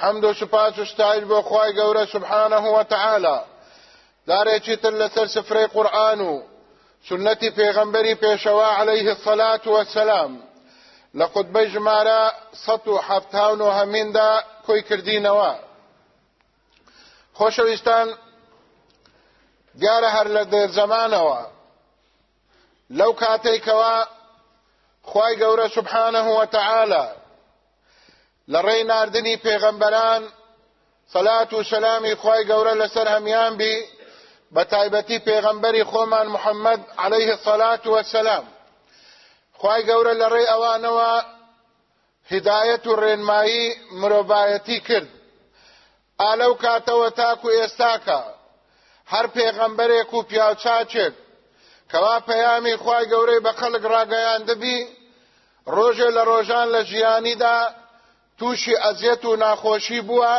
حمد و سپاس و ستایل بۆ خی گەورە سبحانه وتعالى دارێکی تر لەسەر سفرەی قورآن و سنەتی پێغەمبەری پێشەوە عليه الصلاة والسلام لە قوتبەی ژمارە سەد و حەفتاون و هەمیندا کۆی کردینەوە. خۆشەویستان دیارە هەر لە دێرزەمانەوە لەو کاتێکەوە خی گەورە سبحانه وتعالى لڕێی ناردنی پێغەمبەران سەلات و سەلامی خی گەورە لەسەر هەمیان بی بە تایبەتی پێغەمبەری خۆمان محەممەد عليه الصلاة والسلام خی گەورە لە ڕێی ئەوانەوە هدایەت و ڕێنمایی مرۆڤایەتی کرد. ئالەو کاتەوە تاکو ئێستاکە هەر پێغەمبەرێک و پیاوچاچێک کەوا پەیامی خی گەورەی بە خەڵک ڕاگەیان دەبی ڕۆژێ لە ڕۆژان لە ژیانیدا تووشی ئەزیەت و ناخۆشی بووە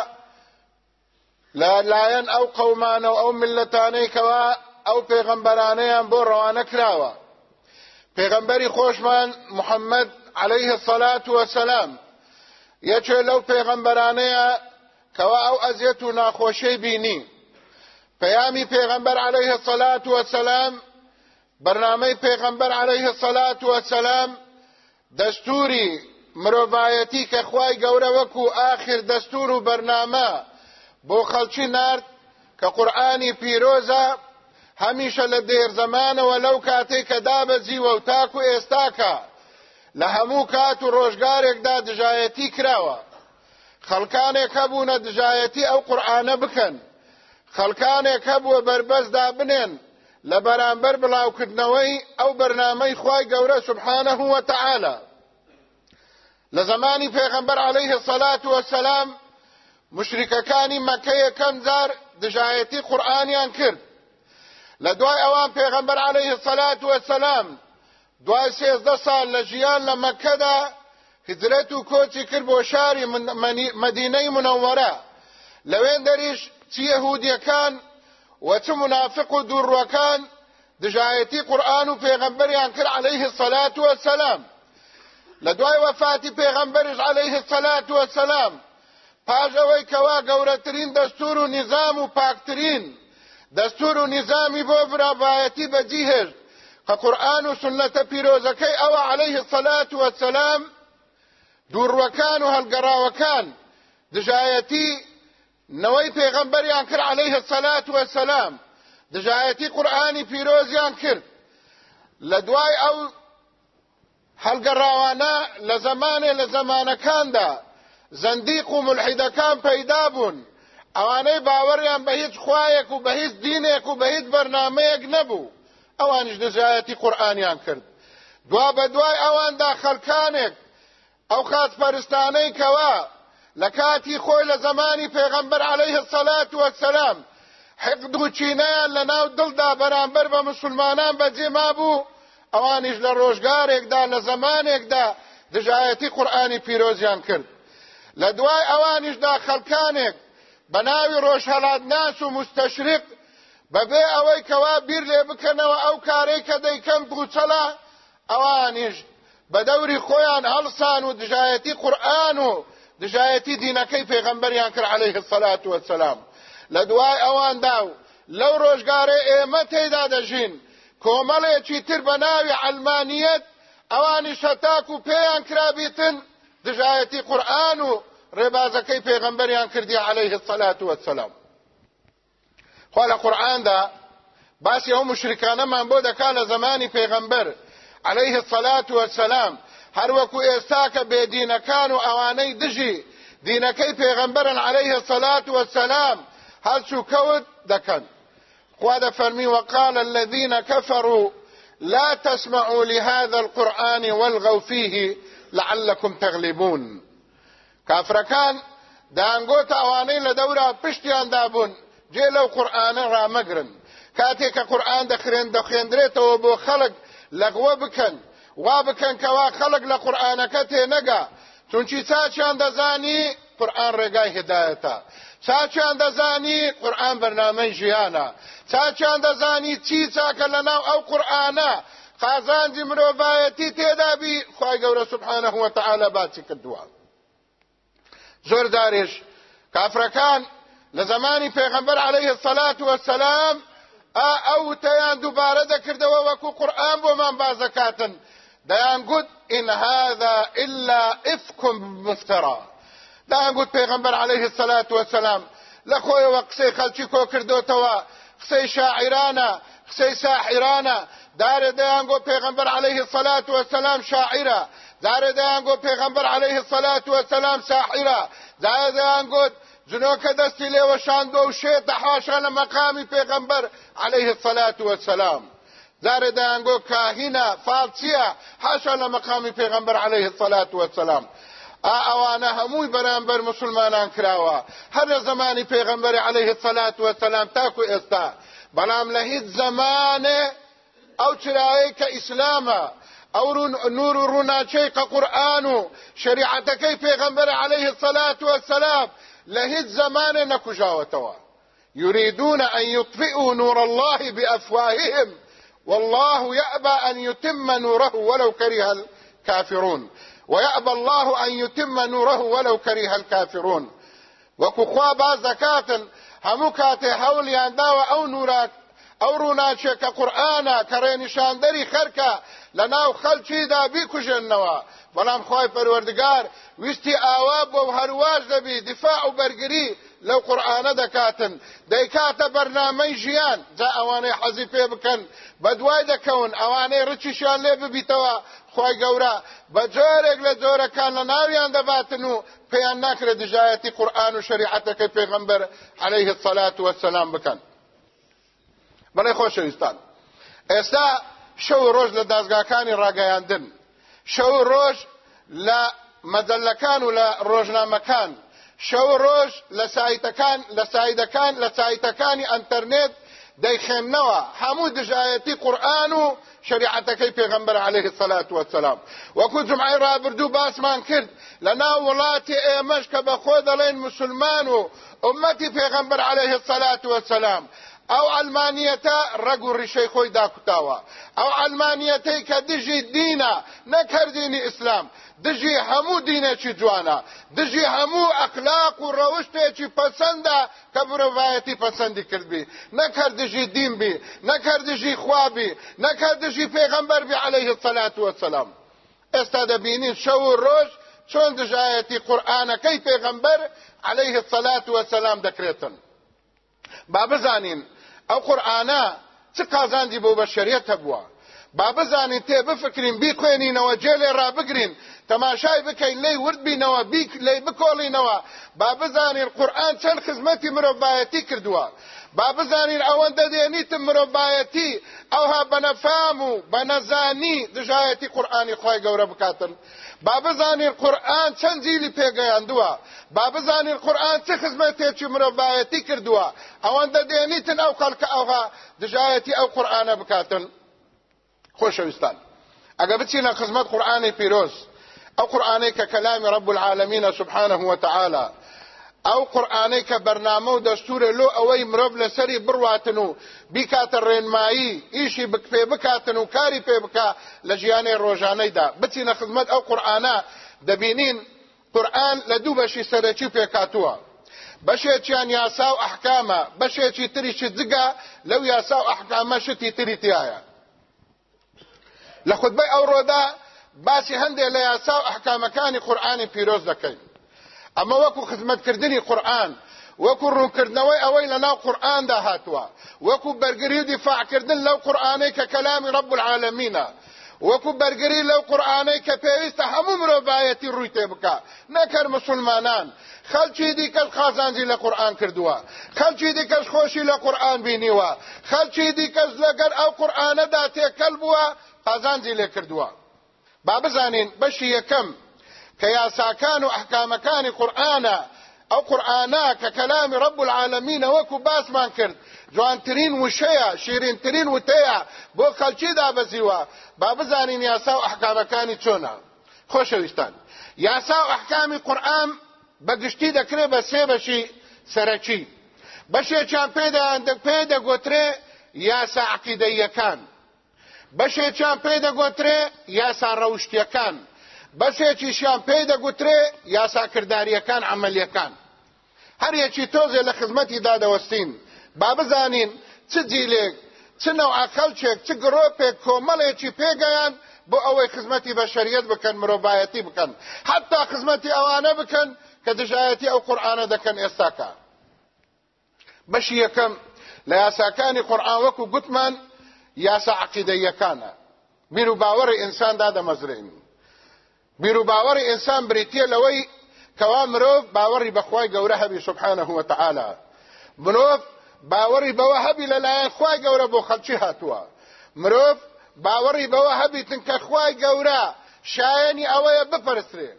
لەلایەن ئەو قەومانە و ئەو ملەتانەی کەوا ئەو پێغەمبەرانەیان بۆ ڕەوانە کراوە. پێغەمبەری خۆشمان محەممەد عليه الصلاة والسلام یەکێ لەو پێغەمبەرانەیە کەوا ئەو ئەزیەت و ناخۆشەی بینی. پەیامی پێغەمبەر عليه الصلاة والسلام بەرنامەی پێغەمبەر عليه الصلاة والسلام دەستوری مرۆڤایەتی کە خوای گەورە وەکو ئاخر دەستور و بەرنامە. بۆ خەڵکی نارد کە قورآانی پیرۆزە هەمیشە لە دێر زەمانەوە لەو کاتێک کە دابەزیوە و تاکو ئێستاکە. لە هەموو کات و ڕۆژگارێکدا دژایەتی کراوە. خەڵکانێک هەبوونە دژایەتی ئەو قورآانە بکەن. خەڵکانێک هەبووە بربەزدا بنێن. لە بەرامبەر بڵاوکردنەوەی ئەو بەرنامەی خوای گەورە سبحانه وتعالى لە زمانی پێغەمبەر عليه الصلاة والسلام مشرکەکانی مەکەیە کەم جار دژایەتی قورئانیان کرد. لە دوای ئەوان پێغەمبەر عليه الصلاة والسلام دوای سێزدە ساڵ لە ژیان لە مەکەدا هجرەت و کۆچی کرد بۆ شاری مەدینەی منەوەرە لەوێن دەریش چ یەهودیەکان و چ منافق و دوڕوەکان دژایەتی قورئان و پێغەمبەریان کرد عليه الصلاة والسلام. لدوای وفاتی پیغمبرش علیه الصلاة والسلام. پاش ئەوەی کەوا گەورەترین دەستور و نظام و پاکترین. دەستور و نظامی بۆ برابایەتی بەجیهێش کە قورآن و سنەتە پیرۆزەکەی ئەوە عليه الصلاة والسلام دووڕوەکان و هەلگەڕاوەکان دژایەتی نەوەی پێغەمبەریان کرد عليه الصلاة والسلام. دژایەتی قورآانی پیرۆزیان کرد. لە دوای ئەو هەلگەڕاوانە لە زمانێ لە زمانەکاندا. زەندیق و ملحیدەکان پەیدا بوون. ئەوانەی باوەڕیان بە هیچ خوایەک و بە هیچ دینێک و بە هیچ بەرنمەیەک نەبوو. ئەوانش دژایەتی قورآانیان کرد. دوا بە دوای ئەواندا خەلکانێک. ئەو خاات پەرستانەی کەوا لە کاتی خۆی لە زمانی پێغەمبەر عليه الصلاة والسلام حقد و چینەیان لە ناو دڵدا بەرامبەر بە مسلمانان بەجێ مابوو. ئەوانیش لە ڕۆژگارێکدا لە زمانێکدا دژایەتی قورآانی پیرۆزیان کرد. لە دوای ئەوانیشدا خەلکانێک بە ناوی ڕۆژهەڵات ناس و مستەشرق بەبێ ئەوەی کەوا بیر لێ بکەنەوە ئەو کارەی کە دەیکەم بووچەڵە ئەوانیش بە دەوری خۆیان هەڵسان و دژایەتی قورآن و دژایەتی دینەکەی پێغەمبەریان کرد عليه الصلاة والسلام لە دوای ئەواندا و لەو ڕۆژگارێ ئێمە تێدا دەژین. کۆمەڵێکی تر بە ناوی علمانیت ئەوانی شەتاک و پێیان کرابیتن دژایەتی قورآن و ڕێبازەکەی پێغەمبەریان کردی عليه الصلاة والسلام خوا لە قورآندا باسی ئەو مشرکانەمان بۆ دەکا لە زمانی پێغەمبەر عليه الصلاة والسلام هەر وەکو ئێستا کە بێدینەکان و ئەوانەی دژی دینەکەی پێغەمبەرن عليه الصلاة والسلام هەرچوو کەوت دەکەن. خوا دەفەرمی وقال الذين كفروا لا تسمعوا لهذا القرآن والغوا فيه لعلكم تغلبون. کافرەکان دانگۆت ئەوانەی لە دەورا پشتیان دابوون جێ لەو قورآانە ڕامەگرن کاتێک کە قورآان دەخرێن دەخێندرێتەوە بۆ خەڵک لەغوە بکەن وا بکەن کەوا خەڵک لە قورآانەکە تێنەگا چونچی چاچیان دەزانی قورآن ڕێگای هدایەتە چاچیان دەزانی قورآن بەرنامەی ژیانە چاچیان دەزانی چی چاکە لەناو ئەو قورآانە قازانجی مرۆڤایەتی تێدابی خی گەورە سبحانە وتەعاالە باچی کردووە. زۆر دارێش کافرەکان لە زمانی پێغەمبەر عليه الصلاة والسلام ئەو تەیان دووبارە دەکردەوە وەکو قورآن بۆمان بازەکاتن. دەیان گوت إن هذا إلا إفك مفترى. دەیان گوت پێغەمبەر عليه الصلاة والسلام. لە خۆیەوە قسەی خەلکی کۆ کردوتەوە قسەی شاعرانە قسەی ساحرانە دارێ دەیان گۆ پێغەمبەر عليه الصلاة والسلام شاعرە دارێ دەیان گۆ پێغەمبەر عليه الصلاة والسلام ساحرە دارێ دەیان گوت جنۆکە دەستی لێوە شاندۆ و شێتە حاشا لە مەقامی پێغەمبەر عليه الصلاة والسلام. دارێ دەیان گۆ کاهینە فالچیە حاشا پێغەمبەر عليه الصلاة والسلام. ئەوانە هەمووی بەرامبەر مسلمانان کراوە هەر لە زمانی پێغەمبەری عليه الصلاة والسلام تاکو ئێستا بەڵام لە هیچ زمانێ ئەو کە ئیسلامە ئەو نور و ڕووناچەی کە قورآن و شریعەتەکەی پێغەمبەر عليه الصلاة والسلام لە هیچ زمانێ يريدون أن يطفئوا نور الله بأفواههم والله يأبى أن يتم نوره ولو كره الكافرون ويأبى الله أن يتم نوره ولو كره الكافرون. وكخوا بازكات همو كاتي حوليان داوى أو نورات. ئەو ڕووناچێ کە قورآە کە ڕێنیشاندەری خەرکە لە ناو خەلچیدا بیکوژێنەوە بەڵام خی پەروەردگار ویستی ئاوا بۆ هەرواز دەبی دیفاع و بەرگری لەو قورآانە دەکاتن. دەیکاتە بەرنامەی ژیان جا ئەوانەی حەزی پێ بکەن. بە دوای دەکەون ئەوانەی ڕچیشان لێ ببیتەوە. خی گەورە بە جۆرێک لە جۆرەکان لە ناویان دەباتن و پێیان ناکرێت دژایەتی قورآن و شریعەتەکەی پێغمبەر عليه الصلاة والسلام بکەن. بەڵێ خۆشەویستان ئێستا شەو ڕۆژ لە دازگاکانی ڕاگەیاندن شەو ڕۆژ لە مەجللەکان و لە ڕۆژنامەکان شەو ڕۆژ لە سایتەکان لە سایدەکان لە سایتەکانی ئەتەرنێت دەیخێننەوە. هەموو دژایەتی قورآن و شریعەتەکەی پێغمبەر عليه الصلاة والسلام وەکو جمعی ڕابردوو باسمان کرد لە ناو وڵاتی ئێمەش کە بەخۆ دەڵێن مسلمان و ئومەتی پێغمبەر عليه الصلاة والسلام ئەو ئەلمانیەتە ڕەگ و ڕیشەی خۆی داکوتاوە. ئەو ئەلمانیەتەی کە دژی دینە نەکردینی ئیسلام دژی هەموو دینێکی جوانە دژی هەموو ئەخلاق و ڕەوشتێکی پەسەندە کە مرۆڤایەتی پەسەندی کردبی. نەکرد دژی دین بی نەکرد دژی خوابی نەکرد دژی پێغەمبەر بی عەلەیه الصەلاة وەسەلام ئێستا دەبینین شەو و ڕۆژ چۆن دژایەتی قورئانەکەی پێغەمبەر عەلەیه الصەلاة وەسەلام ئەو قورآانە چ قازاندی بۆ بەشریەتە بووە؟ با بزانین تێ بفکرین بیخوێنینەوە جێلێ ڕابگرین تەماشای بکەین لی ورد بینەوە بیک لی بکۆڵینەوە. با بزانین قورآن چەند خزمەتی مرۆڤایەتی کردووە. با بزانین ئەوەندە دێنیتم مرۆڤایەتی. ئەوها بەنەفام و بەنەزانی دژایەتی قورآانی خۆی گەورە بکاتن. با بزانین قورآن چەند جیلی پێگەیاندووە. با بزانین قورآن چه خزمەتێکی مرۆڤایەتی کردووە. ئەوەندە دێنیتن ئەو خەڵکە ئەوها دژایەتی ئەو قورآانە بکاتن. خۆشەویستان ئەگە بچینە خزمەت قورآانی پیرۆز ئەو قورآانەی کە کەلامی رب العالمینە سبحانه وتعالى ئەو قورآانەی کە بەرنامە و دەستورە لۆ ئەوەی مرۆڤ لەسەری بڕواتن و بیکاتە ڕێنمایی ئیشی پێ بکاتن و کاری پێ بکە لە ژیانەی ڕۆژانەیدا بچینە خزمەت ئەو قورآانە دەبینین قورآن لە دوو بەشی سەرەکی پێکاتووە بەشێکیان یاسا و ئەحکامە بەشێکی تریشی جگە لەو یاسا و ئەحکامە شتی تری تایە لە خودبەی ئەو ڕۆدا باسی هەندێک لە یاسا و ئەحکامەکانی قورآانی پیرۆز دەکەین. ئەمە وەکو خزمەتکردنی قورآن وەکو ڕوونکردنەوەی ئەوەی لەناو قورآاندا هاتووە. وەکو بەرگری و دیفاعکردن لەو قورآانەی کە کەلامی رب العالمینە وەکو بەرگری لەو قورآانەی کە پێویستە هەموو مرۆڤایەتی ڕووی تێ بکە نەکەر مسلمانان. خەلکی دیکەش خازانجی لە قورآن کردووە. خەلکی دیکەش خۆشی لە قورآن بینیوە. خەلکی دیکەش لەگەر ئەو قورآانەدا تێکەل بووە قازانجی لێ کردووە. با بزانین بەشی یەکەم کە یاساکان و ئەحکامەکانی قورآانە ئەو قورآانە کە کەلامی رب العالمین وەکو باسمان کرد جوانترین وشەیە شیرینترین وتەیە بۆ خەلکی دابەزیوە. با بزانین یاسا و ئەحکامەکانی چۆنە؟ خۆشەویستان. یاسا و ئەحکامی قورآن بەگشتی دەکرێت بە سێ بەشی سەرەکی. بەشێکیان پێ دەگوترێ یاسا عقیدەیەکان بەشێکیان پێ دەگوترێ یاسا ڕەوشتیەکان. بەشێکیشیان پێی دەگوترێ یاساکرداریەکان عملیەکان. هەر یەکی تۆزێ لە خزمەتی دادەوەستین. با بزانین چ جیلێک چ نەوع خەلچێک چ گرۆپێک کۆمەڵێکی پێگەیان بۆ ئەوەی خزمەتی بەشەریەت بکەن مرۆڤایەتی بکەن. حتا خزمەتی ئەوانە بکەن کە دژایەتی ئەو قورآانە دەکەن ئێستاکە. بەشی یەکەم لە یاساکانی قورآان وەکو گوتمان یاسا عقیدەیەکانە بیر و باوەڕی ئینساندا دەمەزرێن بیر و باوەڕی ئینسان بریتە لەوەی کەوا مرۆڤ باوەڕی بەخوای گەورە هەبی سبحانه وتعالى. مرۆڤ باوەڕی بەوە هەبی لەلایەن خوای گەورە بۆ خەلکی هاتووە مرۆڤ باوەڕی بەوە هەبیتن کە خوای گەورە شایەنی ئەوەیە بپەرسرێ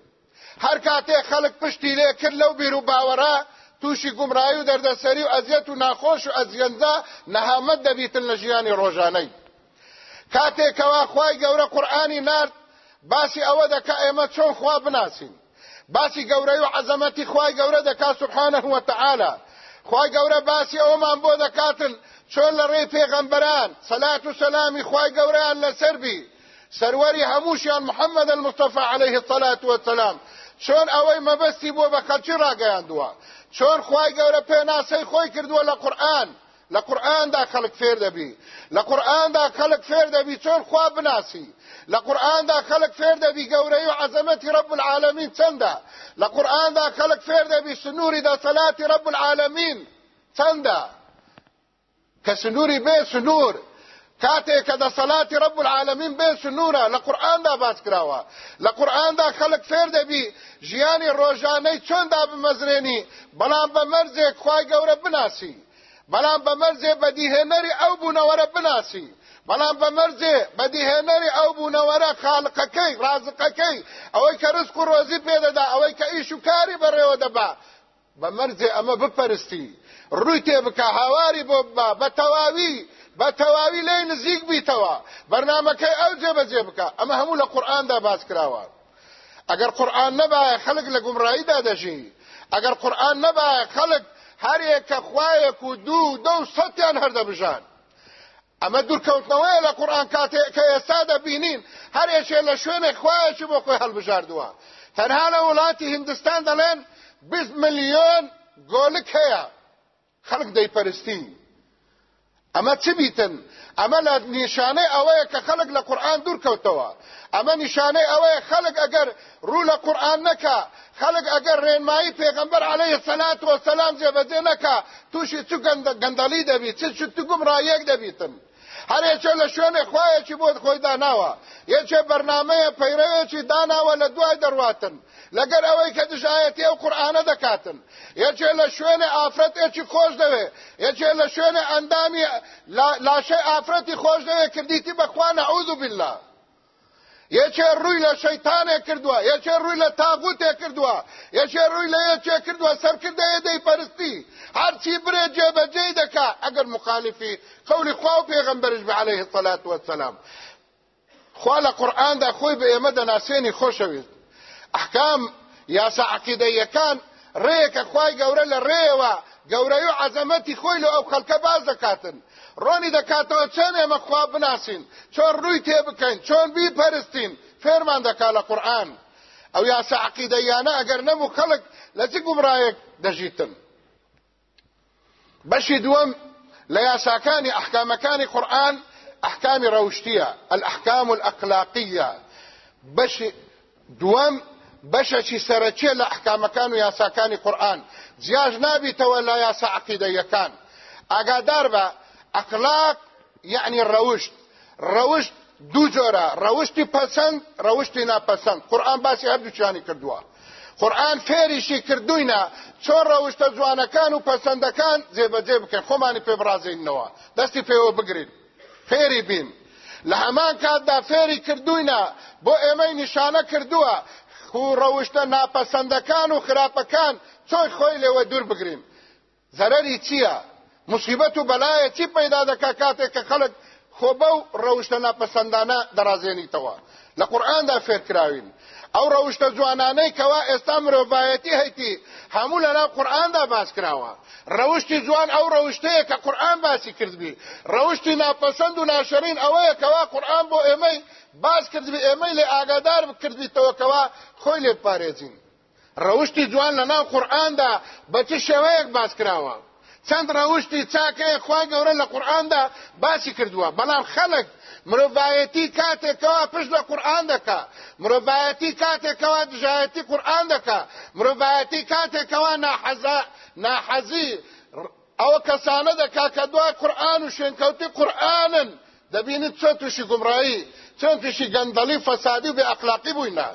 هەر کاتێ خەڵک پشتی لێ کرد لەو بیر تووشی گومڕایی و دەردەسەری و ئەزیەت و ناخۆش و ئەزیەنجا نەهامەت دەبیتن لە ژیانی ڕۆژانەی. کاتێکەوە خوای گەورە قورآانی نرد باسی ئەوە دەکا ئێمە چۆن خوا بناسین؟ باسی گەورەی و عەزەمەتی خوای گەورە دەکا سبحانه وتعالى خوای گەورە باسی ئەومان بۆ دەکاتن چۆن لە ڕێی پێغەمبەران سەلات و سەلامی خوای گەورەیان لەسەر بی سەروەری هەمووشیان محەممەد المستەفا عليه الصلاة والسلام چۆن ئەوەی مەبەستی بۆ بە خەلکی ڕاگەیاندووە؟ چۆن خوای گەورە پێناسەی خۆی کردووە لە قورآن؟ لە قورآندا خەڵک فێر دەبی. لە قورآندا خەڵک فێر دەبی چۆن خوا بناسی؟ لە قورآندا خەڵک فێر دەبی گەورەی و عەزەمەتی رب العالمین چەندە؟ لە قورآندا خەڵک فێر دەبی سنووری دەسەلاتی رب العالمین چەندە؟ کە سنووری بێ سنوور کاتێک کە دەسەلاتی رب العالمین بێ سنوورە لە قورآندا باس کراوە. لە قورآندا خەڵک فێر دەبی ژیانی ڕۆژانەی چۆندا بمەزرێنی بەڵام بە مەرزێک خوای گەورە بناسی. بەڵام بە مەرزێ بەدیهێنەری ئەو بوونەوەرە بناسی. بەڵام بە مەرجێ بەدیهێنەری ئەو بوونەوەرە خاڵقەکەی ڕازقەکەی. ئەوەی کە ڕزق و ڕۆزی پێدەدا ئەوەی کە ئیش و کاری بەڕێوە دەبا. بە مەرجێ ئەمە بپەرستی. ڕووی تێ بکە هاواری بۆ ببا بە تەواوی بە تەواوی لێ نزیک بیتەوە. بەرنمەکەی ئەو جێبەجێ بکە. ئەمە هەموو لە قورئاندا باس کراوە. ئەگەر قورئان نەبایە خەڵک لە گومڕاییدا دەژی. ئەگەر قورئان نەبایە خەڵک هەر یەکە خوایەک و دوو دە و سەتیان هەردەبژان ئەمە دوورکەوتنەوەی لە قورآن کاتێک کە ئێستا دەبینین هەر یەکێ لە شوێنێک خوایەکی بۆ خۆی هەڵبژاردووە. تەنها لە وڵاتی هندستان دەڵێن 20 ملیۆن گۆلک هەیە. خەڵک دەیپەرستی ئەمە چ بیتن؟ ئەمە لە نیشانەی ئەوەیە کە خەڵک لە قورآن دوورکەوتەوە ئەمە نیشانەی ئەوەیە خەڵک ئەگەر ڕوو لە قورآن نەکا خەڵک ئەگەر ڕێنمایی پێغەمبەر عەلەیهی سەلات وەسەلام جێبەجێ نەکا تووشی چ گەندەڵی دەبی چ چ هەر یەکێ لە شوێنێ خوایەکی بۆ خۆی داناوە یەکێ بەرنمەیە پەیرەوێکی داناوە لە دوای دەڕواتن لەگەر ئەوەی کە دژایەتی ئەو قورآانە دەکاتن یەکێ لە شوێنێ ئافرەتێکی خۆش دەوێ یەکێ لە شوێنێ ئەندامی لاشەی ئافرەتی خۆش دەوێ کردیتی بەخواانە بالله. یەکێ ڕووی لە شەیتانێک کردووە یەکێ ڕووی لە تاغوتێ کردووە یەکێ ڕووی لە یەکێ کردووە سەرکردەیە دەی پەرستی هەرچی برێ جێبەجێی دەکا ئەگەر مخالفی قولی خوا و پێغەمبەرش بە عليه الصلاة والسلام خوا لە قورئاندا خۆی بە ئێمە دەناسێنی خۆشەویست ئەحکام یاسا عقیدەیەکان ڕێیەکە خوای گەورە لە ڕێەوە گەورەی و عەزەمەتی خۆی لە ئەو خەڵکە باز دەکاتن ڕۆنی دەکاتەوە چەند ئێمە خوا بناسین؟ چۆن ڕووی تێ بکەین؟ چۆن بیپەرستین؟ فێرمان دەکا لە قورئان ئەو یاسا عقیدەیانە ئەگەر نەبوو خەڵک لە چ گومڕایەک دەژیتن. بەشی دووەم لە یاساکانی ئەحکامەکانی قورئان ئەحکامی ڕەوشتیە الأحکام الأخلاقیە بەشی دووەم بەشەکی سەرەکیە لە ئەحکامەکان و یاساکانی قورئان جیاژ نابیتەوە لە یاسا عقیدەیەکان ئاگادار بە ئەخلاق یعنی ڕەوشت. ڕەوشت دوو جۆرە ڕەوشتی پەسەند ڕەوشتی ناپەسەند. قورئان باسی هەردووچیانی کردووە. قورآن فێریشی کردوینە چۆن ڕەوشتە جوانەکان و پەسەندەکان جێبەجێ بکەن خۆمانی پێ بڕازێنەوە دەستی پێوە بگرین. فێری بین. لە هەمان کاتدا فێری کردوینە بۆ ئێمەی نیشانە کردووە خو ڕەوشتە ناپەسەندەکان و خراپەکان چۆن خۆی لێوە دوور بگرین. زەرەری چییە؟ مصیبەت و بەلایە چی پەیدا دەکا کاتێک کە خەڵک خۆ بەو ڕەوشتە ناپەسەندانە دەڕازێنیتەوە لە قورئاندا فێرکراوین ئەو ڕەوشتە جوانانەی کەوا ئێستا مرۆڤایەتی هەیتی هەموو لەناو قورئاندا باس کراوە. ڕەوشتی جوان ئەو ڕەوشتەیە کە قورئان باسی کردبی. ڕەوشتی ناپەسەند و ناشرین ئەوەیە کەوا قورئان بۆ ئێمەی باس کردبی ئێمەی لێ ئاگادار بکردیتەوە کەوا خۆی لێ پارێزین. ڕەوشتی جوان لەناو قورئاندا بە چه شێوەیەک باس کراوە؟ چەند ڕەوشتی چاکەیە خوای گەورە لە قورئاندا باسی کردووە. بەڵام خەڵک مرۆڤایەتی کاتێکەوە پشت لە قورئان دەکا. مرۆڤایەتی کاتێکەوە دژایەتی قورئان دەکا. مرۆڤایەتی کاتێکەوە ناحەزی ئەوە کەسانە دەکا کە دوای قورئان و شوێنکەوتی قورئانن دەبینیت چۆن تووشی گومڕایی چۆن تووشی گەندەڵی فەسادی و بێ ئەخلاقی بووینە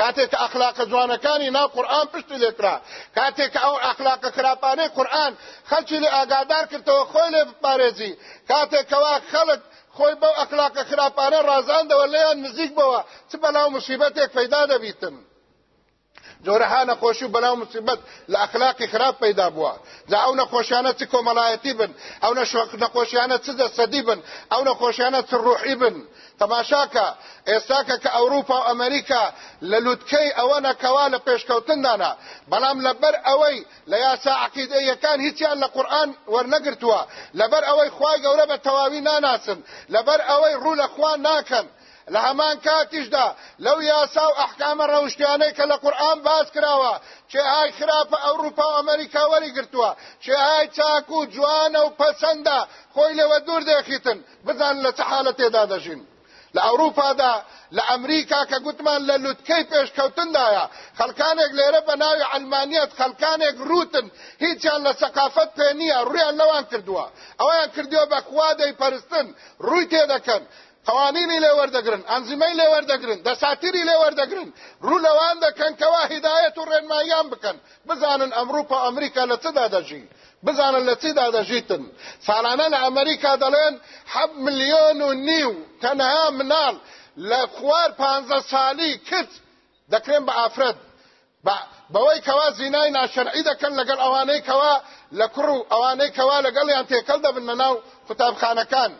کاتێک ئەخلاق جوانەکانی ناو قورآن پشتی لێکرا کاتێک ئەو ئەخلاق خراپانەی قورآن خەڵکی لێ ئاگادار کردەوە خۆی لێ بپارێزی کاتێکەوە خەڵک خۆی بەو ئەخلاقە خراپانە ڕازاندەوە لێیان نزیک بەوە چ بەلاو مصیبەتێک پەیدا دەبیتن؟ جۆرەها نەخۆشی و بەناو مصیبەت لە ئەخلاقی خراپ پەیدا بووە. جا ئەو نەخۆشیانە چ کۆمەڵایەتی بن؟ ئەو نەخۆشیانە چ دەسەدی بن؟ ئەو نەخۆشیانە چ ڕوحی بن؟ تەماشاکە ئێستاکە کە ئەوروپا و ئەمریکا لە لوتکەی ئەوە نەکەوا لە پێشکەوتندانە بەڵام لەبەر ئەوەی لە یاسا عقیدەیەکان هیچیان لە قورئان وەرنەگرتووە. لەبەر ئەوەی خوای گەورە بە تەواوی ناناسن. لەبەر ئەوەی ڕوو لە خوان ناکەن. لە هەمان کاتیشدا لەو یاسا و ئەحکامە ڕەوشتیانەی کە لە قورئان باس کراوە چێ ئای خراپە ئەوروپا و ئەمریکا وەری گرتووە چێ ئای چاک و جوانە و پەسەندە خۆی لەوە دوور دەخیتن بزان لە چه حالەتێدا دەژین. لە ئەوروپادا لە ئەمریکا کە گوتمان لە لوتکەی پێشکەوتندایە خەڵکانێک لێرە بە ناوی ئەلمانیەت خەڵکانێک ڕوتن هیچیان لە سەقافەت پێ نییە ڕویان لەوان کردووە. ئەویان کردووە بە خوا دەیپەرستن ڕووی تێدەکەن قوانینی لێ وەردەگرن ئەنزیمەی لێ وەردەگرن دەساتیری لێ وەردەگرن. ڕوو لەوان دەکەن کەوا هیدایەت و ڕێنماییان بکەن. بزانن ئەمروپا ئەمریکا لە چدا دەژی بزانن لە چیدا دەژیتن ساڵانە لە ئەمریکا دەڵێن حەب ملیۆن و نیو تەنها مناڵ. لە خوار پانزە ساڵی کرد دەکرێن بە ئافرەت. بەوەی کەوا زینای ناشەرعی دەکەن لەگەڵ ئەوانەی کەوا لە کوڕ و ئەوانەی کەوا لەگەڵیان تێکەڵ دەبن لە ناو قوتابخانەکان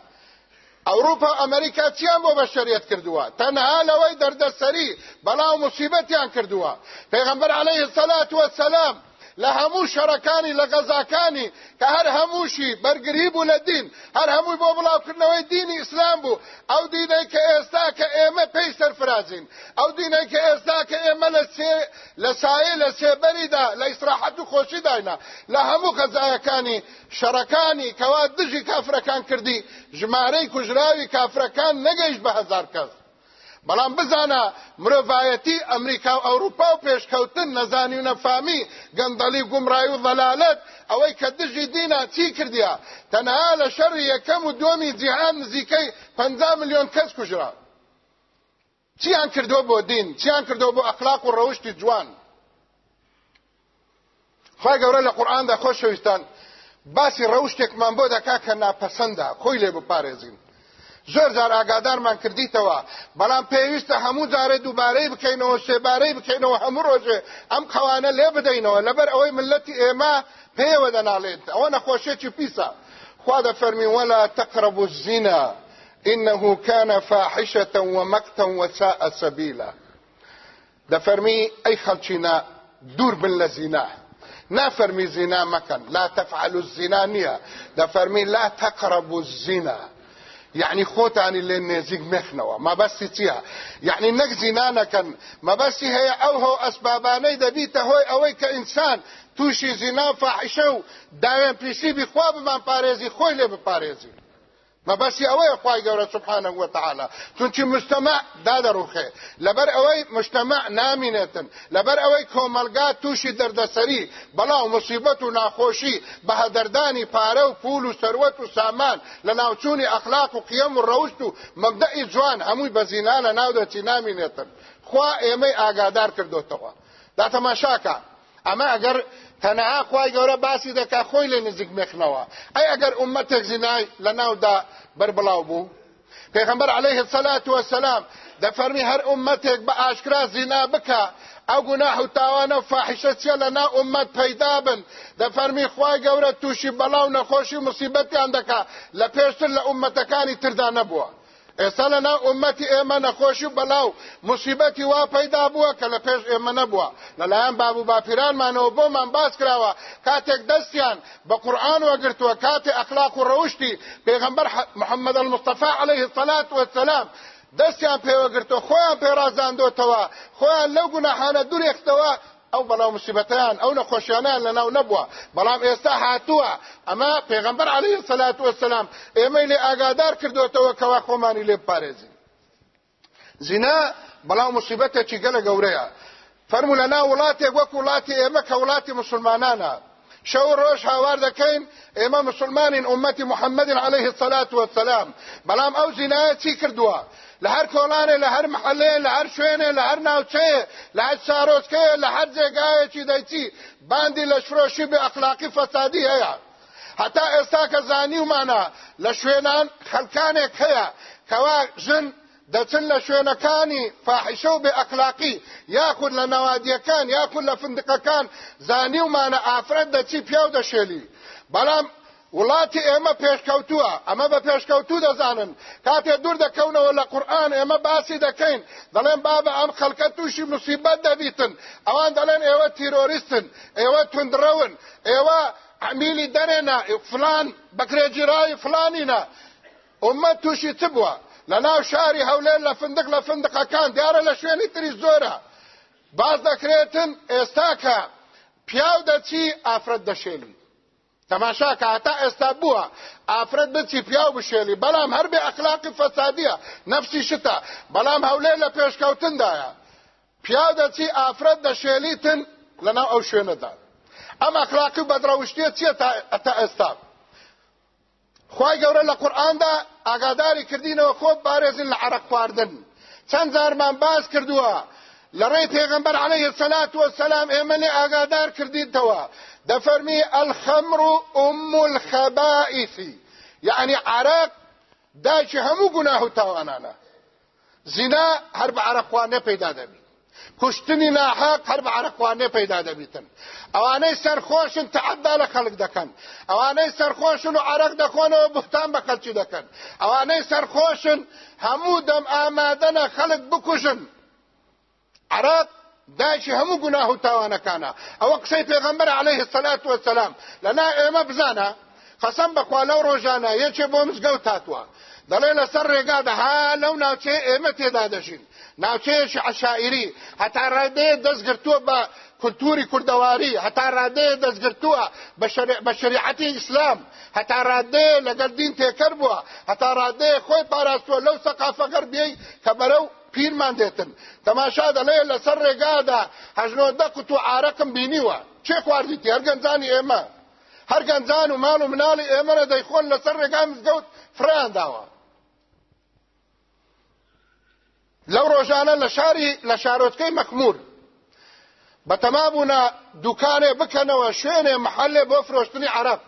ئەوروپا ئەمریکا چیان بۆ بەشەریەت کردووە؟ تەنها لەوەی دەردەسەری بەڵاو مصیبەتیان کردووە. پێغەمبەر عەلەیهی سەلات وەسەلام لە هەموو شەڕەکانی لە غەزاکانی کە هەر هەمووشی بەرگری بوو لە دین هەر هەمووی بۆ بڵاوکردنەوەی دینی ئیسلام بوو. ئەو دینەی کە ئێستا کە ئێمە پێی سەرفرازین ئەو دینەی کە ئێستا کە ئێمە لە سایە لە سێبەریدا لە ئیسراحەت و خۆشی داینا لە هەموو غەزایەکانی شەڕەکانی کەوا دژی کافرەکان کردی ژمارەی کوژراوی کافرەکان نەگەیشت بە هەزار کەس. بەڵام بزانە مرۆڤایەتی ئەمریکا و ئەوروپا و پێشکەوتن نەزانی و نەفامی گەندەڵی گومڕایی و ڤەلالەت ئەوەی کە دژی دینە چی کردیا تەنها لە شەڕی یەکەم و دومی جیهان نزیکەی پ میلیۆن کەس کوژرا. چیان کردو بۆ دین؟ چیان کردو بۆ ئەخلاق و ڕەوشتی جوان؟ خی گەورە لە قورآاندا خۆشەویستان باسی ڕەوشتێکمان بۆ دەکا کە ناپەسەندە خۆی لێ بپارێزین. زۆر جار ئاگادارمان کردیتەوە. بەڵام پێویستە هەموو جارێ دووبارەی بکەینەوە سێبارەی بکەینەوە هەموو ڕۆژێ ئەم قوانە لێ بدەینەوە. لەبەر ئەوەی ملەتی ئێمە پێوە دەناڵێت. ئەوە نەخۆشێکی پیسە. خوا دەفەرمی وەلا تەقربوا الزنا إنه كان فاحشة ومقتا وساء سبيلا. دەفەرمی ئەی خەڵچینە دوور بن لە زینا. نافەرمی زینا مەکەن. لا تفعلوا الزنا نییە. دەفەرمی لا تقربوا الزنا یعنی خۆتانی لێ نێزیک مێخنەوە. مەبەستی چییە؟ یعنی نەک زینانەکەن. مەبەستی هەیە ئەو هۆ ئەسبابانەی دەبیتە هۆی ئەوەی کە ئینسان تووشی زینا فاحشە و داوێن پریسیبی خوا بمان پارێزی خۆی لێ بپارێزی. مەبەسی ئەوەیە خی گەورە سبحانە وتعاالە چونکی مجتمع دادەڕوخێ. لەبەر ئەوەی مجتمع نامینێتن. لەبەر ئەوەی کۆمەلگا تووشی دەردەسەری بەڵاو مصیبەت و ناخۆشی بە هەدەردانی پارە و پول و سەروەت و سامان لە ناوچوونی ئەخلاق و قیەم و ڕەوشت و مەبدەئی جوان هەمووی بەزینا لە ناو دەچی نامینێتن. خوا ئێمەی ئاگادار کردوتەوە. داتەماشاکە. ئەمە ئەگەر تەنەها خوای گەورە باسی دەکا خۆی لێ نزیک مێخنەوە. ئەی ئەگەر ئومەتێک زینای لە ناودا بربڵاو بوو. پێغمبەر عليه الصلاة والسلام دەفەرمی هەر ئومەتێک بە ئاشکرا زینا بکە. ئەو گوناح و تاوانە و فاحشە چیە لە نا ئومەت پەیدا بن. دەفەرمی خوای گەورە تووشی بەڵاو نەخۆشی مصیبەتیان دەکا. لە پێشتر لە ئومەتەکانی تردا نەبووە. ئێستا لە ناو ئومەتی ئێمە نەخۆشی بەلاو مصیبەتی وا پەیدا بووە کە لە پێش ئێمە نەبووە لەلایەن باب و باپیرانمانەوە بۆمان باس کراوە کاتێک دەستیان بە قورآن وەگرتووە کاتێ ئەخلاق و ڕەوشتی پێغەمبەر محەممەد المصطفى عليه الصلاة والسلام دەستیان پێوەگرتەوە خۆیان پێڕازاندۆتەوە خۆیان لەو گوناحانە دوورێختەوە ئەو بەڵاو مصیبەتیان ئەو نەخۆشیانیان لەناو نەبووە. بەڵام ئێستا هاتووە. ئەمە پێغەمبەر عليه الصلاة والسلام ئێمەی لێ ئاگادار کردوتەوە کەوا خۆمانی لێ بپارێزین زینا بەڵاو مصیبەتێکی گەلە گەورەیە. فەرمو لەنا وڵاتێک وەک وڵاتی ئێمە کە وڵاتی مسلمانانە. شەو ڕۆژ هاوار دەکەین ئێمە مسلمانین ئومەتی محەممەد عليه الصلاة والسلام. بەڵام ئەو زینایە چی کردووە لە هەر کۆڵانێ لە هەر محلێ لە هەر شوێنێ لە هەر ناوچەیە لە هەر چارۆچکەیە لە هەر جێگایەکی دەیچی باندی لە شرۆشی بێ ئەخلاقی فەسادی هەیە هەتا ئێستا دەچن لە شوێنەکانی فاحشە و بێ ئەخلاقی یاخود لە نەوادیەکان یاخود لە فندقەکان زانیومانە ئافرەت دەچی پیا و دەشێلی. بەڵام وڵاتی ئێمە پێشکەوتووە ئەمە بە پێشکەوتوو دەزانن. کاتێ دوور دەکەونەوە لە قورآن ئێمە باسی دەکەین. دەڵێن بابە ئەم خەڵکە تووشی مصیبەت دەبیتن. ئەوان دەڵێن ئێوە تیرۆریستن ئێوە تونندڕەون ئێوە عمیلی دەرێنە فلان بەکرێجیرای فلانینە ئومە تووشی چ بووە؟ لە ناو شاری هەولێر لە فندق لە فندقەکان دیارە لە شوێنی تری زۆرە. باز دەکرێتن ئێستا کە پیاو دەچی ئافرەت دەشێنی تەماشا کە هەتا ئێستا بووە ئافرەت بچی پیاو بشێلی بەڵام هەر بێ ئەخلاقی فەسادیە نەفسی شتە بەڵام هەولێر لە پێشکەوتندایە. پیاو دەچی ئافرەت دەشێلیتن لەناو ئەو شوێنەدا. ئەم ئەخلاقی بەدڕەوشتیە چییە تا ئێستا؟ خی گەورە لە قورآاندا ئاگاداری کردینەوە خۆ بارێزین لە عرق خواردن. چەند زارمان باز کردووە لە ڕێی پێغمبەر عليه الصلاة والسلام ئێمە لێ ئاگادار کردیتەوە دەفەرمی الخەمر أم الخبائث. يعني عرق داچی هەموو گوناه و تاوانانە زینا هەر بە عرقوانە پەیدا دەبی کوشتنی ناحق هەر بە عرقوانێ پەیدا دەبیتن. ئەوانەی سەرخۆشن تعدا لە خەڵک دەکەن. ئەوانەی سەرخۆشن و عرق دەخۆنەوە بوختان بە خەلکی دەکەن. ئەوانەی سەرخۆشن هەموو دەم ئامادەنە خەڵک بکوژن. عرق دایشی هەموو گوناه و تاوانەکانە. ئەوە قسەی پێغەمبەر عليه الصلاة والسلام لەنا ئێمە بزانە قەسەم بەخوا لەو ڕۆژانە یەکێ بۆ مزگەوت هاتووە دەڵێ لەسەر ڕێگادا ها لەو ناوچێ ئێمە تێدا دەژین. ناوچەیەکی عشائری هەتا ڕادەیە دەستگرتووە بە کلتوری کوردەواری هەتا ڕادەیە دەستگرتووە بە شریعەتی ئیسلام هەتا ڕادەیە لەگەر دین تێکەر بووە هەتا ڕادەیە خۆی پاراستووە لەو سەقافەگەر بێی کە بەرەو پیرمان دێتن. تەماشا دەڵێ لەسەر ڕێگادا هەژنۆ دەکوت و ئارەکم بینیوە. چێ خواردیتی هەرگەنجانی ئێمە. هەرگەنجان و ماڵ و مناڵی ئێمەرە دەیخۆن لەسەر ڕێگا مزگەوت فریان داوە. لەو ڕۆژانە لە شاری لە شارۆچکەی مەخمور. بەتەما بوونە دوکانێ بکەنەوە شوێنێ محلێ بۆ فرۆشتنی عرب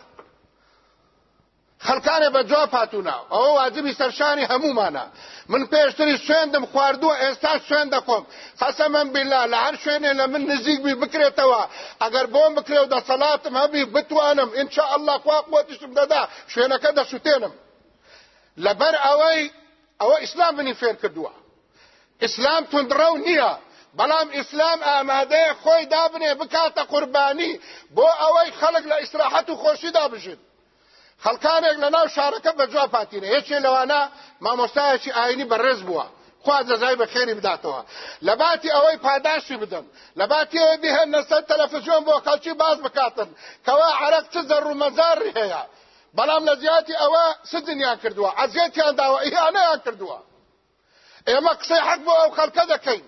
خەلکانێ بە جواب هاتوونا ئەوە واجبی سەرشانی هەمومانە. من پێشتری سوێندم خواردووە ئێستا سوێن دەخۆم. قەسەمەم بیلا لە هەر شوێنێ لە من نزیک بی بکرێتەوە. ئەگەر بۆم بکرێ و دەسەڵاتم هەبی بتوانم ئینشاء الله خوا قوتیشم دەدا شوێنەکە دەسووتێنم لەبەر ئەوەی ئەوە ئیسلام منی فێر کردووە. ئیسلام تونندڕەو نییە. بەڵام ئیسلام ئامادەیە خۆی دابنێ بکاتە قوربانی بۆ ئەوەی خەڵک لە ئیسراحەت و خۆشی دابژن خەڵکانێک لە ناو شارەکە بە جواب هاتینە یەکێ لەوانە مامۆستایەکی ئاینی بەڕێز بووە. خوا جەزای بە خێری بداتەوە. لە باتی ئەوەی پاداشی بدەن. لە باتی ئەوەی بهێنە سەر تەلەڤیزیۆن بۆ خەڵکی باس بکاتن. کەوا عەرەق چ زەرەر و مەزاری هەیە. بەڵام لە زیاتی ئەوە سجنیان کردووە. عەزیەتیان داوە ئیهانەیان کردووە. ئێمە قسەی حەق بۆ ئەو خەڵکە دەکەین.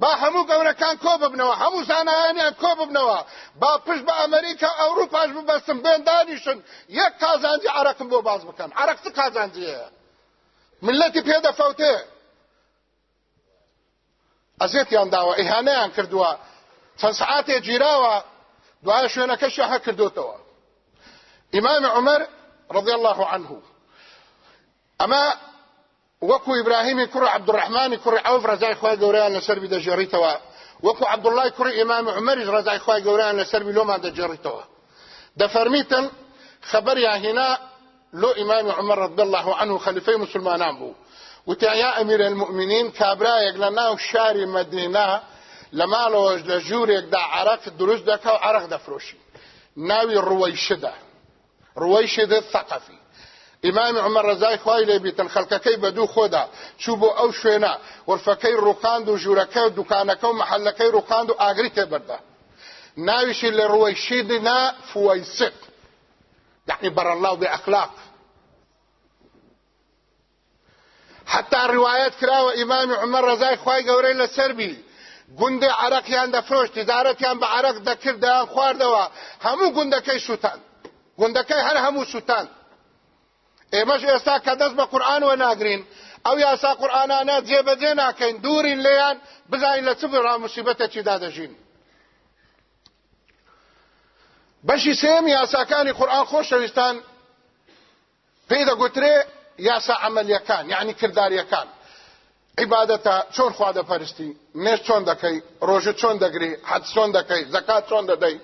با هەموو گەورەکان کۆ ببنەوە؟ هەموو زانایانیان کۆ ببنەوە؟ با پشت بە ئەمریکا ئەوروپاش ببەستم بێن دانیشن یەک کازانجی عرەقم بۆ باس بکەن. عرەق چ کازانجیەیە ملەتی پێدەفەوتێ. ئەزێتیان داوە ئیهانەیان کردووە. چەند سعاتێ گیراوە دوای شوێنەکەشی هە کردوتەوە. ئیمام عمر رضي الله عنه. ئەمە وەکو ئیبراهیمی کوڕ عبدڕحمانی کوڕی عوف ڕزای خخوای گەوریان لەسەربی دەژێڕیتەوە وەکو عبدڵای کوڕی ئیمام عمەریش ڕزای خخوای گەوریان لەسەربی لۆمان دەجێڕیتەوە دەفەرمیتن خبریان هینا لۆ ئیمام عمر رضي الله عنه خەلیفەی مسلمانان بوو وتیان يا أمير المؤمنين کابرایەک لە ناو شاری مدینە لە ماڵەوەش لە ژوورێکدا عرق دروست دەکە و عرق دەفرۆشی ناوی ڕوەیشدە ڕوەیشد ئیمامی عمر ڕزای خوای لێ بیتن خەڵکەکەی بە دوو خۆدا چوو بۆ ئەو شوێنە وەرفەکەی ڕوخاند و ژوورەکە و دوکانەکە و محەلەکەی ڕوخاند و ئاگری تێبەردا ناویشی لە ڕوەی شیدنا فوەیسق يعني بر الله بأخلاق حتى روايات كراوة إمام عمر رزاي خواهي قوري لسربي گوندی عرقیان دەفرۆشت تجارەتیان بە عرق دەکرد دەیان خواردەوە. هەموو گوندەکەی سووتان. گوندەکەی هەر هەموو سووتان. ئێمەش ئێستا کە دەست بە قورآن وە ناگرین. ئەو یاسا قورآانانە جێبەجێ ناکەین دوورین لێیان بزانین لە چ ڕاموسیبەتێکی دادەژین. بەشی سێم یاساکانی قورآن خۆشەویستان پێی دەگوترێ یاسا عملیەکان یعنی کرداریەکان عیبادەتە چۆن خوا دەپەرستی نێش چۆن دەکەی ڕۆژە چۆن دەگری حەد چۆن دەکەی زەکات چۆن دەدەی.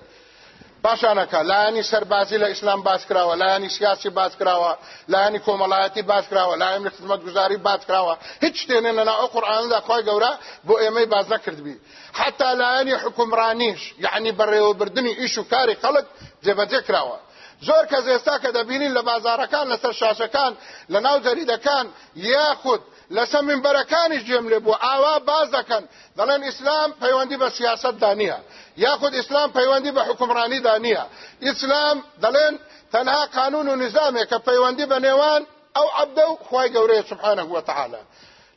پاشانەکە لایانی سەربازی لە ئیسلام باس کراوە لایانی سیاسی باس کراوە لایانی کۆمەڵایەتی باس کراوە لایانی خزمەت گوزاری باس کراوە. هیچ شتێنێ لەنا ئەو قورآاندا خۆی گەورە بۆ ئێمەی باز نەکردبی. حتا لایانی حکومڕانیش یعنی بەڕێوەبردننی ئیش و کاری خەڵک جێبەجێ کراوە. زۆر کەس ئێستا کە دەبینین لە بازارەکان لەسەر شاشەکان لە ناو جەریدەکان یاخود لەسەر منبەرەکانیش جێم لێ بوو ئاوا باز دەکەن دەڵێن ئیسلام پەیوەندی بە سیاست دانیە یاخود ئیسلام پەیوەندی بە حکومڕانی دانیە ئیسلام دەڵێن تەنها قانون و نظامێک کە پەیوەندی بە نێوان ئەو عەبدە و خوای گەورەیە سبحانه وتعالى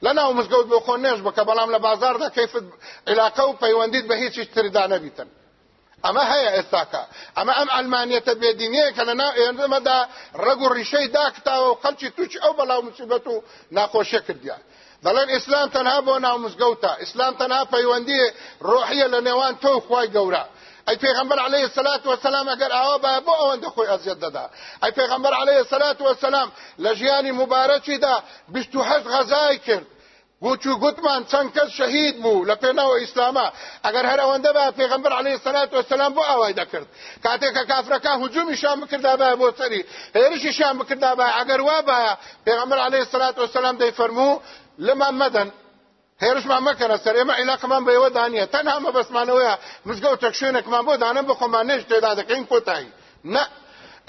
لەناو مزگەوت بۆ خۆ نێژ بکە بەڵام لە بازاردا کەیفت علاقە و پەیوەندیت بە هیچی تردا نەبیتن ئەمە هەیە ئێستاکە ئەمە ئەم ئەلمانیەتە بێدینەیە کە لەناو ئێندەمەدا ڕەگ و ڕیشەی داکتاوە و خەلکی تووچ ئەو بەڵاو مصیبەت و ناخۆشیە کردیان دەڵێن ئیسلام تەنها بۆ ناو مزگەوتە ئیسلام تەنها پەیوەندی ڕۆحیە لە نێوان ئەی پێغمبەر عليه الصلاة والسلام ئەگەر ئاوا بە بۆ ئەوەندە خۆی ئەزیەت دەدا ئەی پێغمبەر عليه الصلاة والسلام لە ژیانی مبارەکیدا 28 غەزای کرد. گوچو گوتمان چەند کەس شەهید بوو لە پێناوە ئیسلاما ئەگەر هەر ئەوەندە بە پێغمبەر عليه الصلاة والسلام بۆ ئاوای دەکرد کاتێک کە کافرەکان هجومی شام بکردا بە بۆ سەری هێرشی شام بکردا بە ئەگەر وا بە پێغمبەر عليه الصلاة والسلام دەیفەرموو لەمان مەدەن هێرشمان مەکەنە سەر. ئێمە عیلاقمان بە ئێوە دانیە. تەنها مە بەسمانەوەیە مزگەوتێک شوێنێکمان بۆ دانم بخۆمان نێش تێدا دەکەین کۆتایی. نە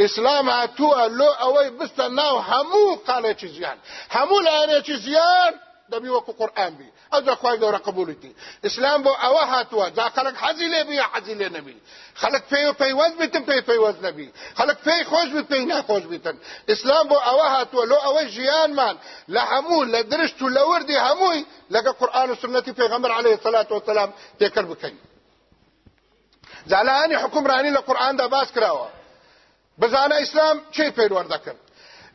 ئیسلام هاتووە لۆ ئەوەی بستە ناو هەموو قالێکی زیان. هەموو لایەنێکی زیان دەبی وەکو قورآن بی ئەو دەخوای گەورە قبولتی ئیسلام بۆ ئەوە هاتووە جا خەڵک حەزی لێ بی یا حەزی لێ نەبی خەڵک پێی و پەیوەست بیتن پێی پەیوەست نەبی خەڵک پێی خۆش بی پێی ناخۆش بیتن ئیسلام بۆ ئەوە هاتووە لۆ ئەوەی ژیانمان لە هەموو لە درشت و لە وردی هەمووی لەگە قورآن و سنەتی پێغەمبەر عەلەیهی سەلات وسەلام تێکەر بکەین زالانی حکومرانی لە قورآندا باس کراوە بزانە ئیسلام چی پێروەردەکرد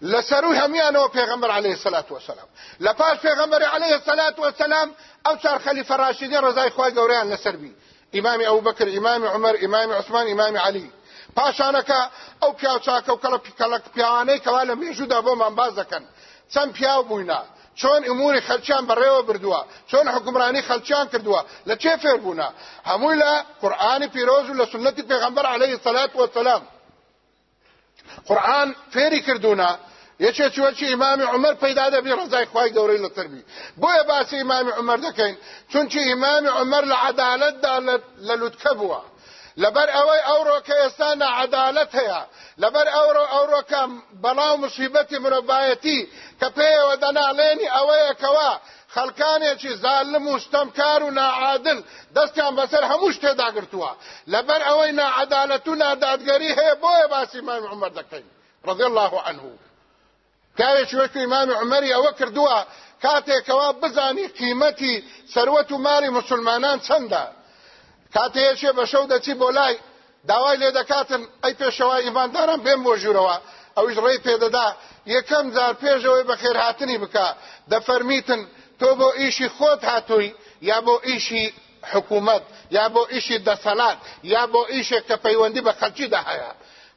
لە سەرووی هەمیانە پێغەمبەر عليه الصلاة والسلام. لە پاش پێغەمبەر عليه الصلاة والسلام ئەو چار خەلیفە راشدین ڕەزای خوای گەورەیان لەسەر بی امام ابو بکر امام عمر امام عثمان امام علي پاشانەکە ئەو پیاو چاکە و کەڵە کەڵک پیاوانەی کەوا لە مێژوودا بۆمان باز دەکەن. چەند پیاو بووینە چۆن ئموری خەلچیان بەڕێوە بردووە چۆن حکومرانی خەلچیان کردووە لە چێ فێر بوونا هەمووی لە قورآانی پیرۆز و لە سنەتی پێغەمبەر عەلەیهی سەلات وەسەلام قورآن فێری کردوونە یەکێکی وەکی ئیمامی عمر پەیدا دەبی ڕزای خوای گەورەی لەتربی بۆیە باسی ئیمامی عمر دەکەین چونکی ئیمامی عمر لە عەدالەتدا لە لوتکە بووە. لەبەر ئەوەی ئەوڕۆکە ئێستا نەعەدالەت هەیە لەبەر ئەوڕۆ ئەوڕۆکە بەڵاو مصیبەتی مرۆڤایەتی کە پێیەوە دەناڵێنی ئەوەیەکەوە خەڵکانێکی زالم و ستەمکار و ناعادل دەستیان بەسەر هەموو شتێداگرتووە لەبەر ئەوەی ناعەدالەت و نادادگەری هەیە بۆیە باسی ئیمامی عمر دەکەین. رضی الله عنه. کاوێکی وەکو ئیمامی عمەری ئەوە کردووە کاتێکەوە بزانی قیمەتی سەروەت و ماڵی مسلمانان چەندە. کاتەیەشێ بە شەو دەچی بۆ لای داوای لێ دەکاتن ئەی پێشەوە ئیمانداران بێن بۆ ژوورەوە. ئەوش ڕێی پێدەدا یەکەم جار پێشەوەی بە خێرهاتنی بکە دەفەرمیتن تۆ بۆ ئیشی خۆت هاتووی یا بۆ ئیشی حکوومەت یا بۆ ئیشی دەسەلات یا بۆ ئیشێک کە پەیوەندی بە خەلکیدا هەیە